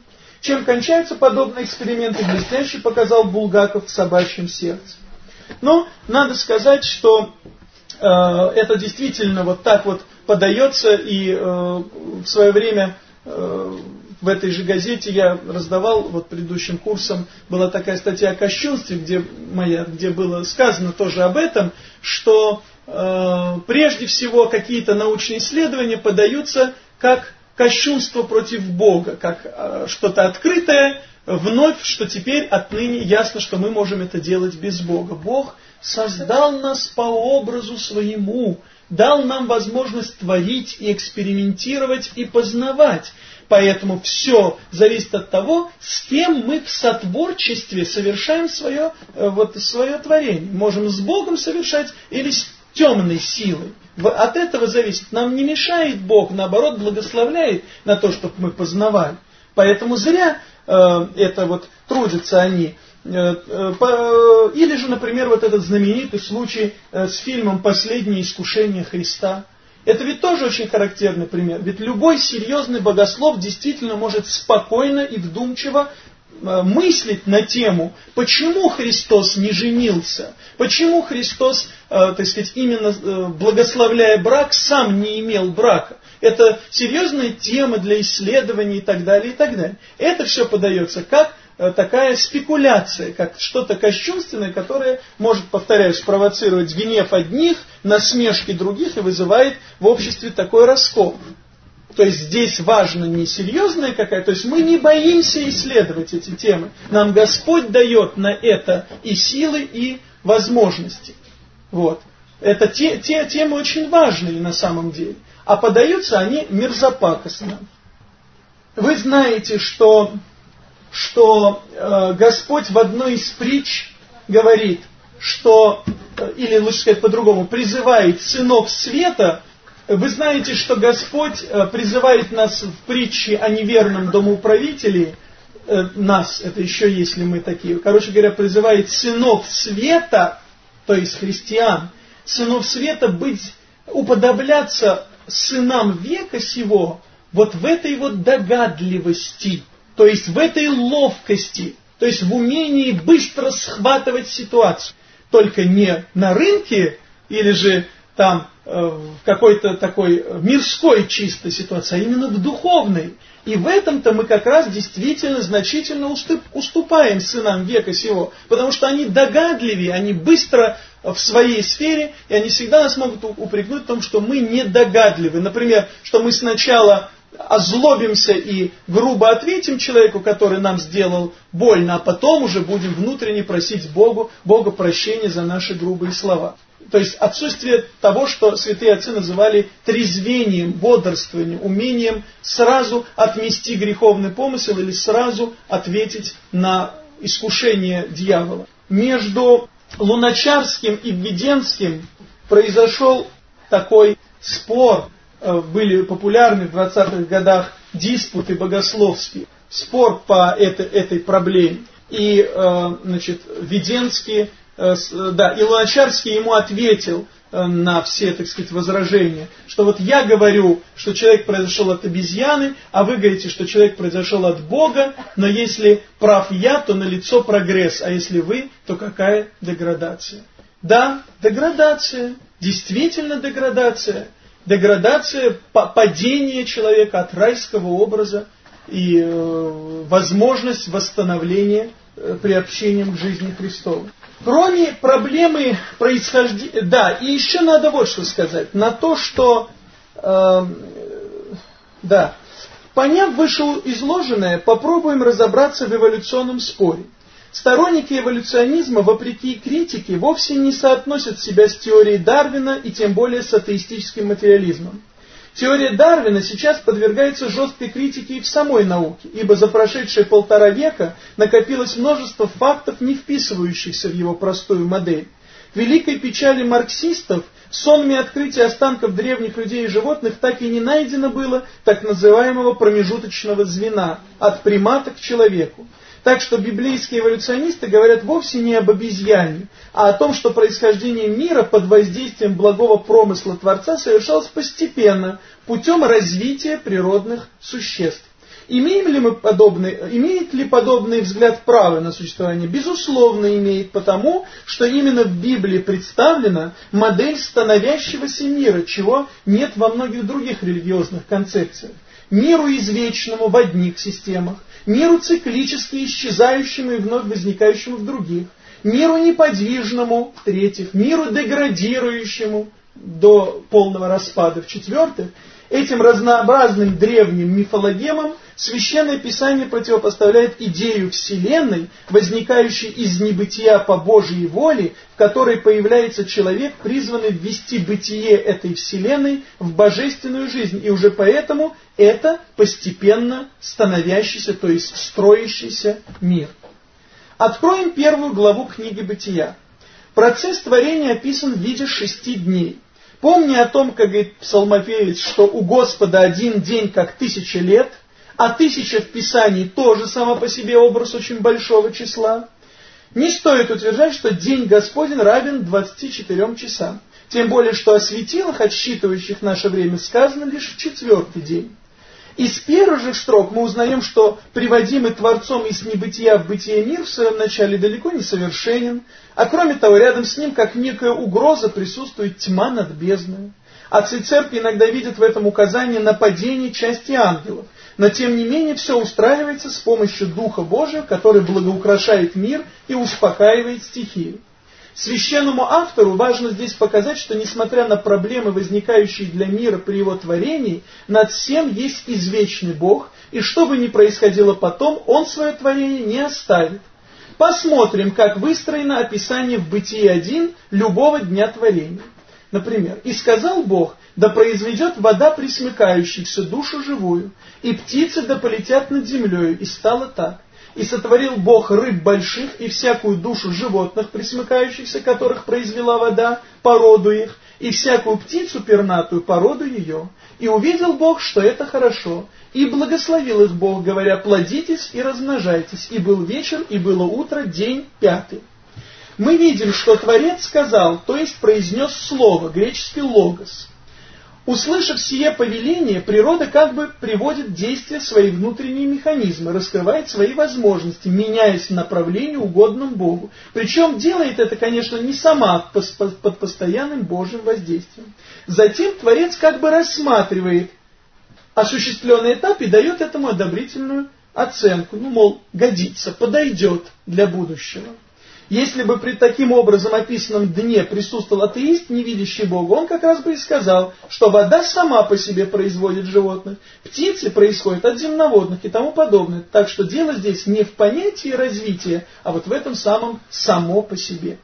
Чем кончаются подобные эксперименты, блестяще показал Булгаков в «Собачьем сердце». Но надо сказать, что э, это действительно вот так вот подается, и э, в свое время э, в этой же газете я раздавал, вот предыдущим курсом была такая статья о кощунстве, где, моя, где было сказано тоже об этом, что э, прежде всего какие-то научные исследования подаются как кощунство против Бога, как э, что-то открытое, вновь, что теперь отныне ясно, что мы можем это делать без Бога. Бог создал нас по образу своему, дал нам возможность творить и экспериментировать и познавать. Поэтому все зависит от того, с кем мы в сотворчестве совершаем свое, э, вот, свое творение. Можем с Богом совершать или с темной силой. От этого зависит. Нам не мешает Бог, наоборот, благословляет на то, чтобы мы познавали. Поэтому зря э, это вот трудятся они. Э, э, или же, например, вот этот знаменитый случай э, с фильмом «Последнее искушение Христа». Это ведь тоже очень характерный пример. Ведь любой серьезный богослов действительно может спокойно и вдумчиво мыслить на тему, почему Христос не женился, почему Христос, так сказать, именно благословляя брак, сам не имел брака. Это серьезная тема для исследований и так далее, и так далее. Это все подается как Э, такая спекуляция, как что-то кощунственное, которое может, повторяю, спровоцировать гнев одних, насмешки других и вызывает в обществе такой раскол. То есть здесь важно не серьезная какая, то есть мы не боимся исследовать эти темы. Нам Господь дает на это и силы, и возможности. Вот. Это те, те темы очень важные на самом деле. А подаются они мерзопакостно. Вы знаете, что что э, Господь в одной из притч говорит, что, э, или лучше сказать по-другому, призывает сынов света. Вы знаете, что Господь э, призывает нас в притче о неверном домоуправителе, э, нас, это еще если мы такие, короче говоря, призывает сынов света, то есть христиан, сынов света быть, уподобляться сынам века сего, вот в этой вот догадливости, то есть в этой ловкости, то есть в умении быстро схватывать ситуацию. Только не на рынке или же там в какой-то такой мирской чистой ситуации, а именно в духовной. И в этом-то мы как раз действительно значительно уступ, уступаем сынам века сего, потому что они догадливее, они быстро в своей сфере, и они всегда нас могут упрекнуть в том, что мы недогадливы. Например, что мы сначала озлобимся и грубо ответим человеку, который нам сделал больно, а потом уже будем внутренне просить Богу, Бога прощения за наши грубые слова. То есть отсутствие того, что святые отцы называли трезвением, бодрствованием, умением сразу отмести греховный помысел или сразу ответить на искушение дьявола. Между Луначарским и Введенским произошел такой спор, Э, были популярны в 20-х годах диспуты богословские, спор по этой, этой проблеме. И, э, значит, Веденский, э, да, и Луначарский ему ответил на все, так сказать, возражения, что вот я говорю, что человек произошел от обезьяны, а вы говорите, что человек произошел от Бога, но если прав я, то налицо прогресс, а если вы, то какая деградация? Да, деградация, действительно деградация – деградация, падение человека от райского образа и э, возможность восстановления э, приобщением к жизни Христовой. Кроме проблемы происхождения... Да, и еще надо вот что сказать. На то, что... Э, да. Поняв вышеизложенное, попробуем разобраться в эволюционном споре. Сторонники эволюционизма, вопреки критике, вовсе не соотносят себя с теорией Дарвина и тем более с атеистическим материализмом. Теория Дарвина сейчас подвергается жесткой критике и в самой науке, ибо за прошедшие полтора века накопилось множество фактов, не вписывающихся в его простую модель. Великой печали марксистов, сонме открытия останков древних людей и животных так и не найдено было так называемого промежуточного звена от примата к человеку. Так что библейские эволюционисты говорят вовсе не об обезьяне, а о том, что происхождение мира под воздействием благого промысла Творца совершалось постепенно, путем развития природных существ. Имеем ли мы подобный, имеет ли подобный взгляд право на существование? Безусловно, имеет, потому что именно в Библии представлена модель становящегося мира, чего нет во многих других религиозных концепциях. Миру извечному в одних системах, миру циклически исчезающему и вновь возникающему в других, миру неподвижному, в-третьих, миру деградирующему до полного распада, в-четвертых, этим разнообразным древним мифологемам Священное Писание противопоставляет идею Вселенной, возникающей из небытия по Божьей воле, в которой появляется человек, призванный ввести бытие этой Вселенной в божественную жизнь. И уже поэтому это постепенно становящийся, то есть строящийся мир. Откроем первую главу книги Бытия. Процесс творения описан в виде шести дней. Помни о том, как говорит псалмопевец, что у Господа один день как тысяча лет, а тысяча в Писании тоже сама по себе образ очень большого числа. Не стоит утверждать, что день Господень равен 24 часам. Тем более, что о светилах, отсчитывающих наше время, сказано лишь в четвертый день. Из первых же строк мы узнаем, что приводимый Творцом из небытия в бытие мир в своем начале далеко не совершенен, а кроме того, рядом с ним, как некая угроза, присутствует тьма над бездной. Отцы церкви иногда видят в этом указание на падение части ангелов, но тем не менее все устраивается с помощью Духа Божия, который благоукрашает мир и успокаивает стихию. Священному автору важно здесь показать, что несмотря на проблемы, возникающие для мира при его творении, над всем есть извечный Бог, и что бы ни происходило потом, он свое творение не оставит. Посмотрим, как выстроено описание в Бытии 1 любого дня творения. Например, «И сказал Бог, да произведет вода присмыкающихся душу живую, и птицы да полетят над землею, и стало так. И сотворил Бог рыб больших и всякую душу животных, присмыкающихся, которых произвела вода, породу их, и всякую птицу пернатую, породу ее. И увидел Бог, что это хорошо, и благословил их Бог, говоря, плодитесь и размножайтесь. И был вечер, и было утро, день пятый. Мы видим, что Творец сказал, то есть произнес слово, греческий логос. Услышав сие повеление, природа как бы приводит действие свои внутренние механизмы, раскрывает свои возможности, меняясь в направлении угодном Богу. Причем делает это, конечно, не сама, под постоянным Божьим воздействием. Затем Творец как бы рассматривает осуществленный этап и дает этому одобрительную оценку. Ну, мол, годится, подойдет для будущего. Если бы при таким образом описанном дне присутствовал атеист, не видящий Бога, он как раз бы и сказал, что вода сама по себе производит животных, птицы происходят от земноводных и тому подобное. Так что дело здесь не в понятии развития, а вот в этом самом само по себе.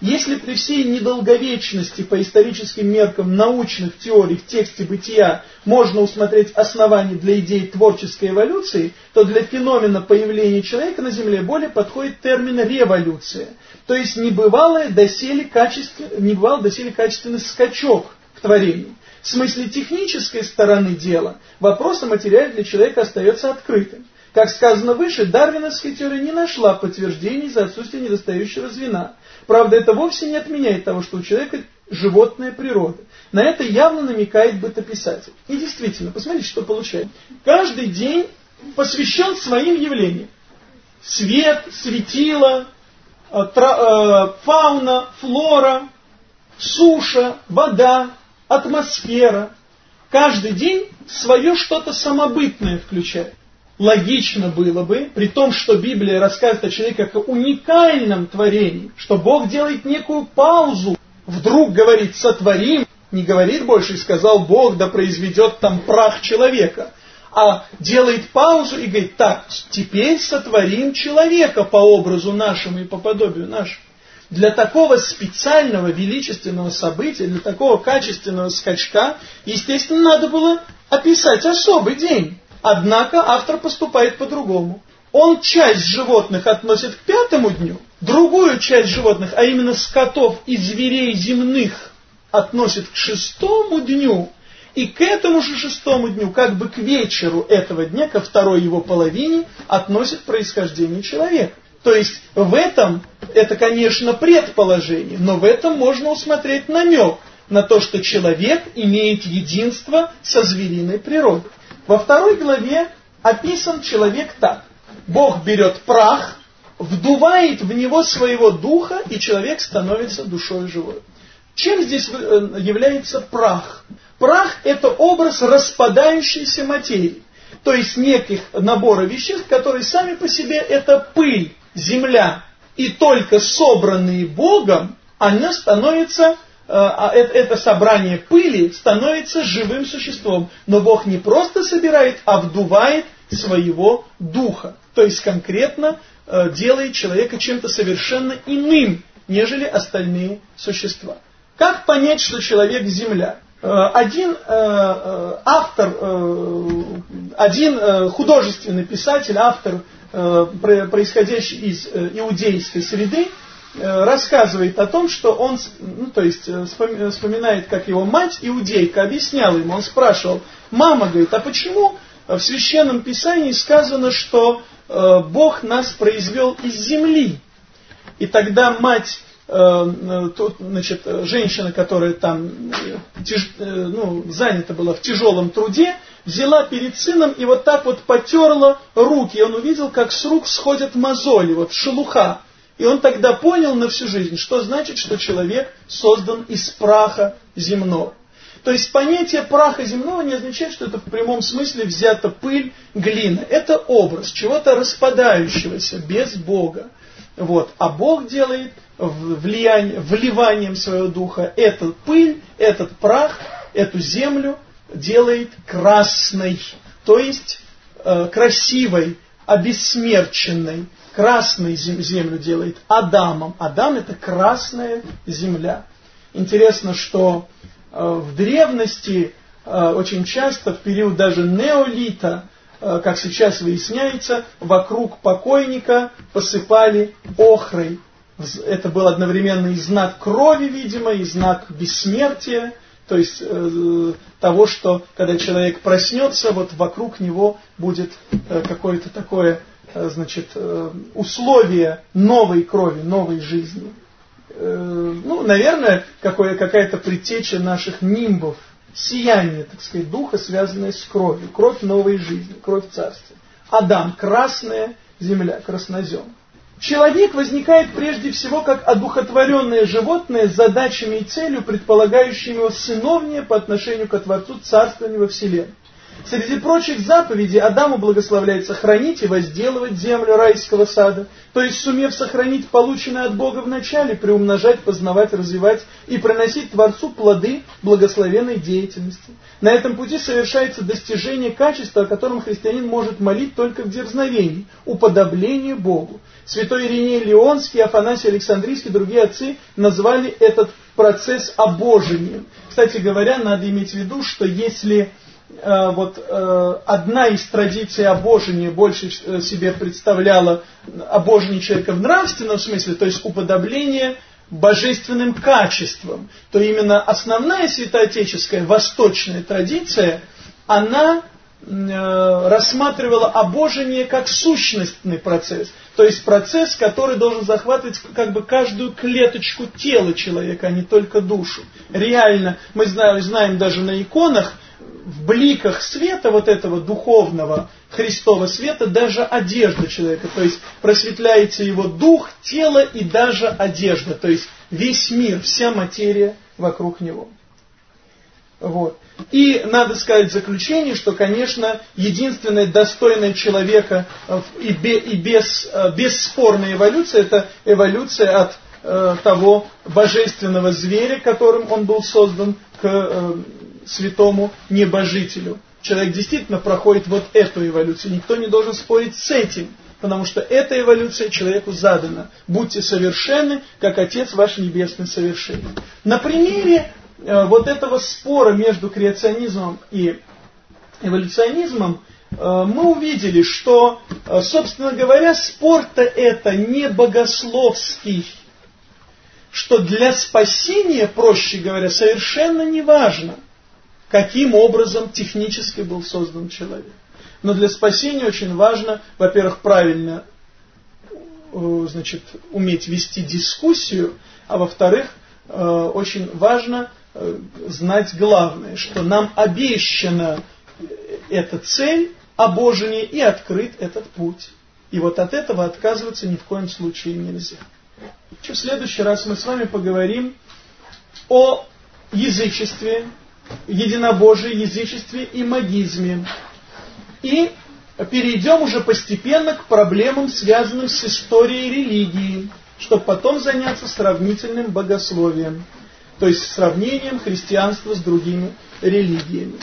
Если при всей недолговечности по историческим меркам научных теорий в тексте бытия можно усмотреть основания для идей творческой эволюции, то для феномена появления человека на Земле более подходит термин революция, то есть небывалое доселе, качествен... небывалый доселе качественный скачок в творении. В смысле технической стороны дела вопрос о материале для человека остается открытым. Как сказано выше, дарвиновская теория не нашла подтверждений за отсутствие недостающего звена. Правда, это вовсе не отменяет того, что у человека животная природа. На это явно намекает бытописатель. И действительно, посмотрите, что получается. Каждый день посвящен своим явлениям. Свет, светило, э, э, фауна, флора, суша, вода, атмосфера. Каждый день свое что-то самобытное включает логично было бы, при том, что Библия рассказывает о человеке как о уникальном творении, что Бог делает некую паузу, вдруг говорит «сотворим», не говорит больше и сказал Бог, да произведет там прах человека, а делает паузу и говорит так, теперь сотворим человека по образу нашему и по подобию нашему. Для такого специального величественного события, для такого качественного скачка, естественно, надо было описать особый день. Однако автор поступает по-другому. Он часть животных относит к пятому дню, другую часть животных, а именно скотов и зверей земных, относит к шестому дню, и к этому же шестому дню, как бы к вечеру этого дня, ко второй его половине, относит происхождение человека. То есть в этом, это конечно предположение, но в этом можно усмотреть намек на то, что человек имеет единство со звериной природой. Во второй главе описан человек так. Бог берет прах, вдувает в него своего духа, и человек становится душой живой. Чем здесь э, является прах? Прах – это образ распадающейся материи, то есть неких набора веществ, которые сами по себе – это пыль, земля, и только собранные Богом, они становятся Э, а это собрание пыли становится живым существом. Но Бог не просто собирает, а вдувает своего духа. То есть конкретно э, делает человека чем-то совершенно иным, нежели остальные существа. Как понять, что человек земля? Э, один автор, один художественный писатель, автор, происходящий из иудейской среды, э, рассказывает о том, что он, ну то есть э, вспоминает, как его мать, иудейка, объясняла ему, он спрашивал, мама говорит, а почему в Священном Писании сказано, что э, Бог нас произвел из земли? И тогда мать тут, значит, женщина, которая там тяж, ну, занята была в тяжелом труде, взяла перед сыном и вот так вот потерла руки. И он увидел, как с рук сходят мозоли, вот шелуха. И он тогда понял на всю жизнь, что значит, что человек создан из праха земного. То есть понятие праха земного не означает, что это в прямом смысле взята пыль, глина. Это образ чего-то распадающегося без Бога. Вот. А Бог делает влияние, вливанием своего духа эту пыль, этот прах, эту землю делает красной, то есть э, красивой, обессмерченной, красной землю делает Адамом. Адам это красная земля. Интересно, что э, в древности э, очень часто, в период даже неолита, э, как сейчас выясняется, вокруг покойника посыпали охрой. Это был одновременно и знак крови, видимо, и знак бессмертия, то есть э, того, что когда человек проснется, вот вокруг него будет э, какое-то такое значит, э, условия новой крови, новой жизни. Э, ну, наверное, какая-то предтеча наших нимбов, сияние, так сказать, духа, связанное с кровью, кровь новой жизни, кровь царства. Адам – красная земля, краснозем. Человек возникает прежде всего как одухотворенное животное с задачами и целью, предполагающими его сыновнее по отношению к Творцу царствования во Вселенной. Среди прочих заповедей Адаму благословляется хранить и возделывать землю райского сада, то есть сумев сохранить полученное от Бога в начале, приумножать, познавать, развивать и приносить Творцу плоды благословенной деятельности. На этом пути совершается достижение качества, о котором христианин может молить только в дерзновении, уподоблении Богу. Святой Ириней Леонский, Афанасий Александрийский, другие отцы назвали этот процесс обожением. Кстати говоря, надо иметь в виду, что если вот э, одна из традиций обожения больше э, себе представляла обожение человека в нравственном смысле, то есть уподобление божественным качествам, то именно основная святоотеческая восточная традиция, она рассматривала обожение как сущностный процесс, то есть процесс, который должен захватывать как бы каждую клеточку тела человека, а не только душу. Реально, мы знаем, знаем даже на иконах, в бликах света, вот этого духовного Христова света, даже одежда человека. То есть просветляется его дух, тело и даже одежда. То есть весь мир, вся материя вокруг него. Вот. И надо сказать в заключение, что, конечно, единственная достойная человека э, и, без, э, бесспорная эволюция, это эволюция от э, того божественного зверя, которым он был создан, к святому небожителю. Человек действительно проходит вот эту эволюцию. Никто не должен спорить с этим, потому что эта эволюция человеку задана. Будьте совершенны, как Отец ваш Небесный совершенен. На примере э, вот этого спора между креационизмом и эволюционизмом э, мы увидели, что, э, собственно говоря, спор-то это не богословский, что для спасения, проще говоря, совершенно не важно – каким образом технически был создан человек. Но для спасения очень важно, во-первых, правильно э, значит, уметь вести дискуссию, а во-вторых, э, очень важно э, знать главное, что нам обещана эта цель обожения и открыт этот путь. И вот от этого отказываться ни в коем случае нельзя. В следующий раз мы с вами поговорим о язычестве, единобожии, язычестве и магизме. И перейдем уже постепенно к проблемам, связанным с историей религии, чтобы потом заняться сравнительным богословием, то есть сравнением христианства с другими религиями.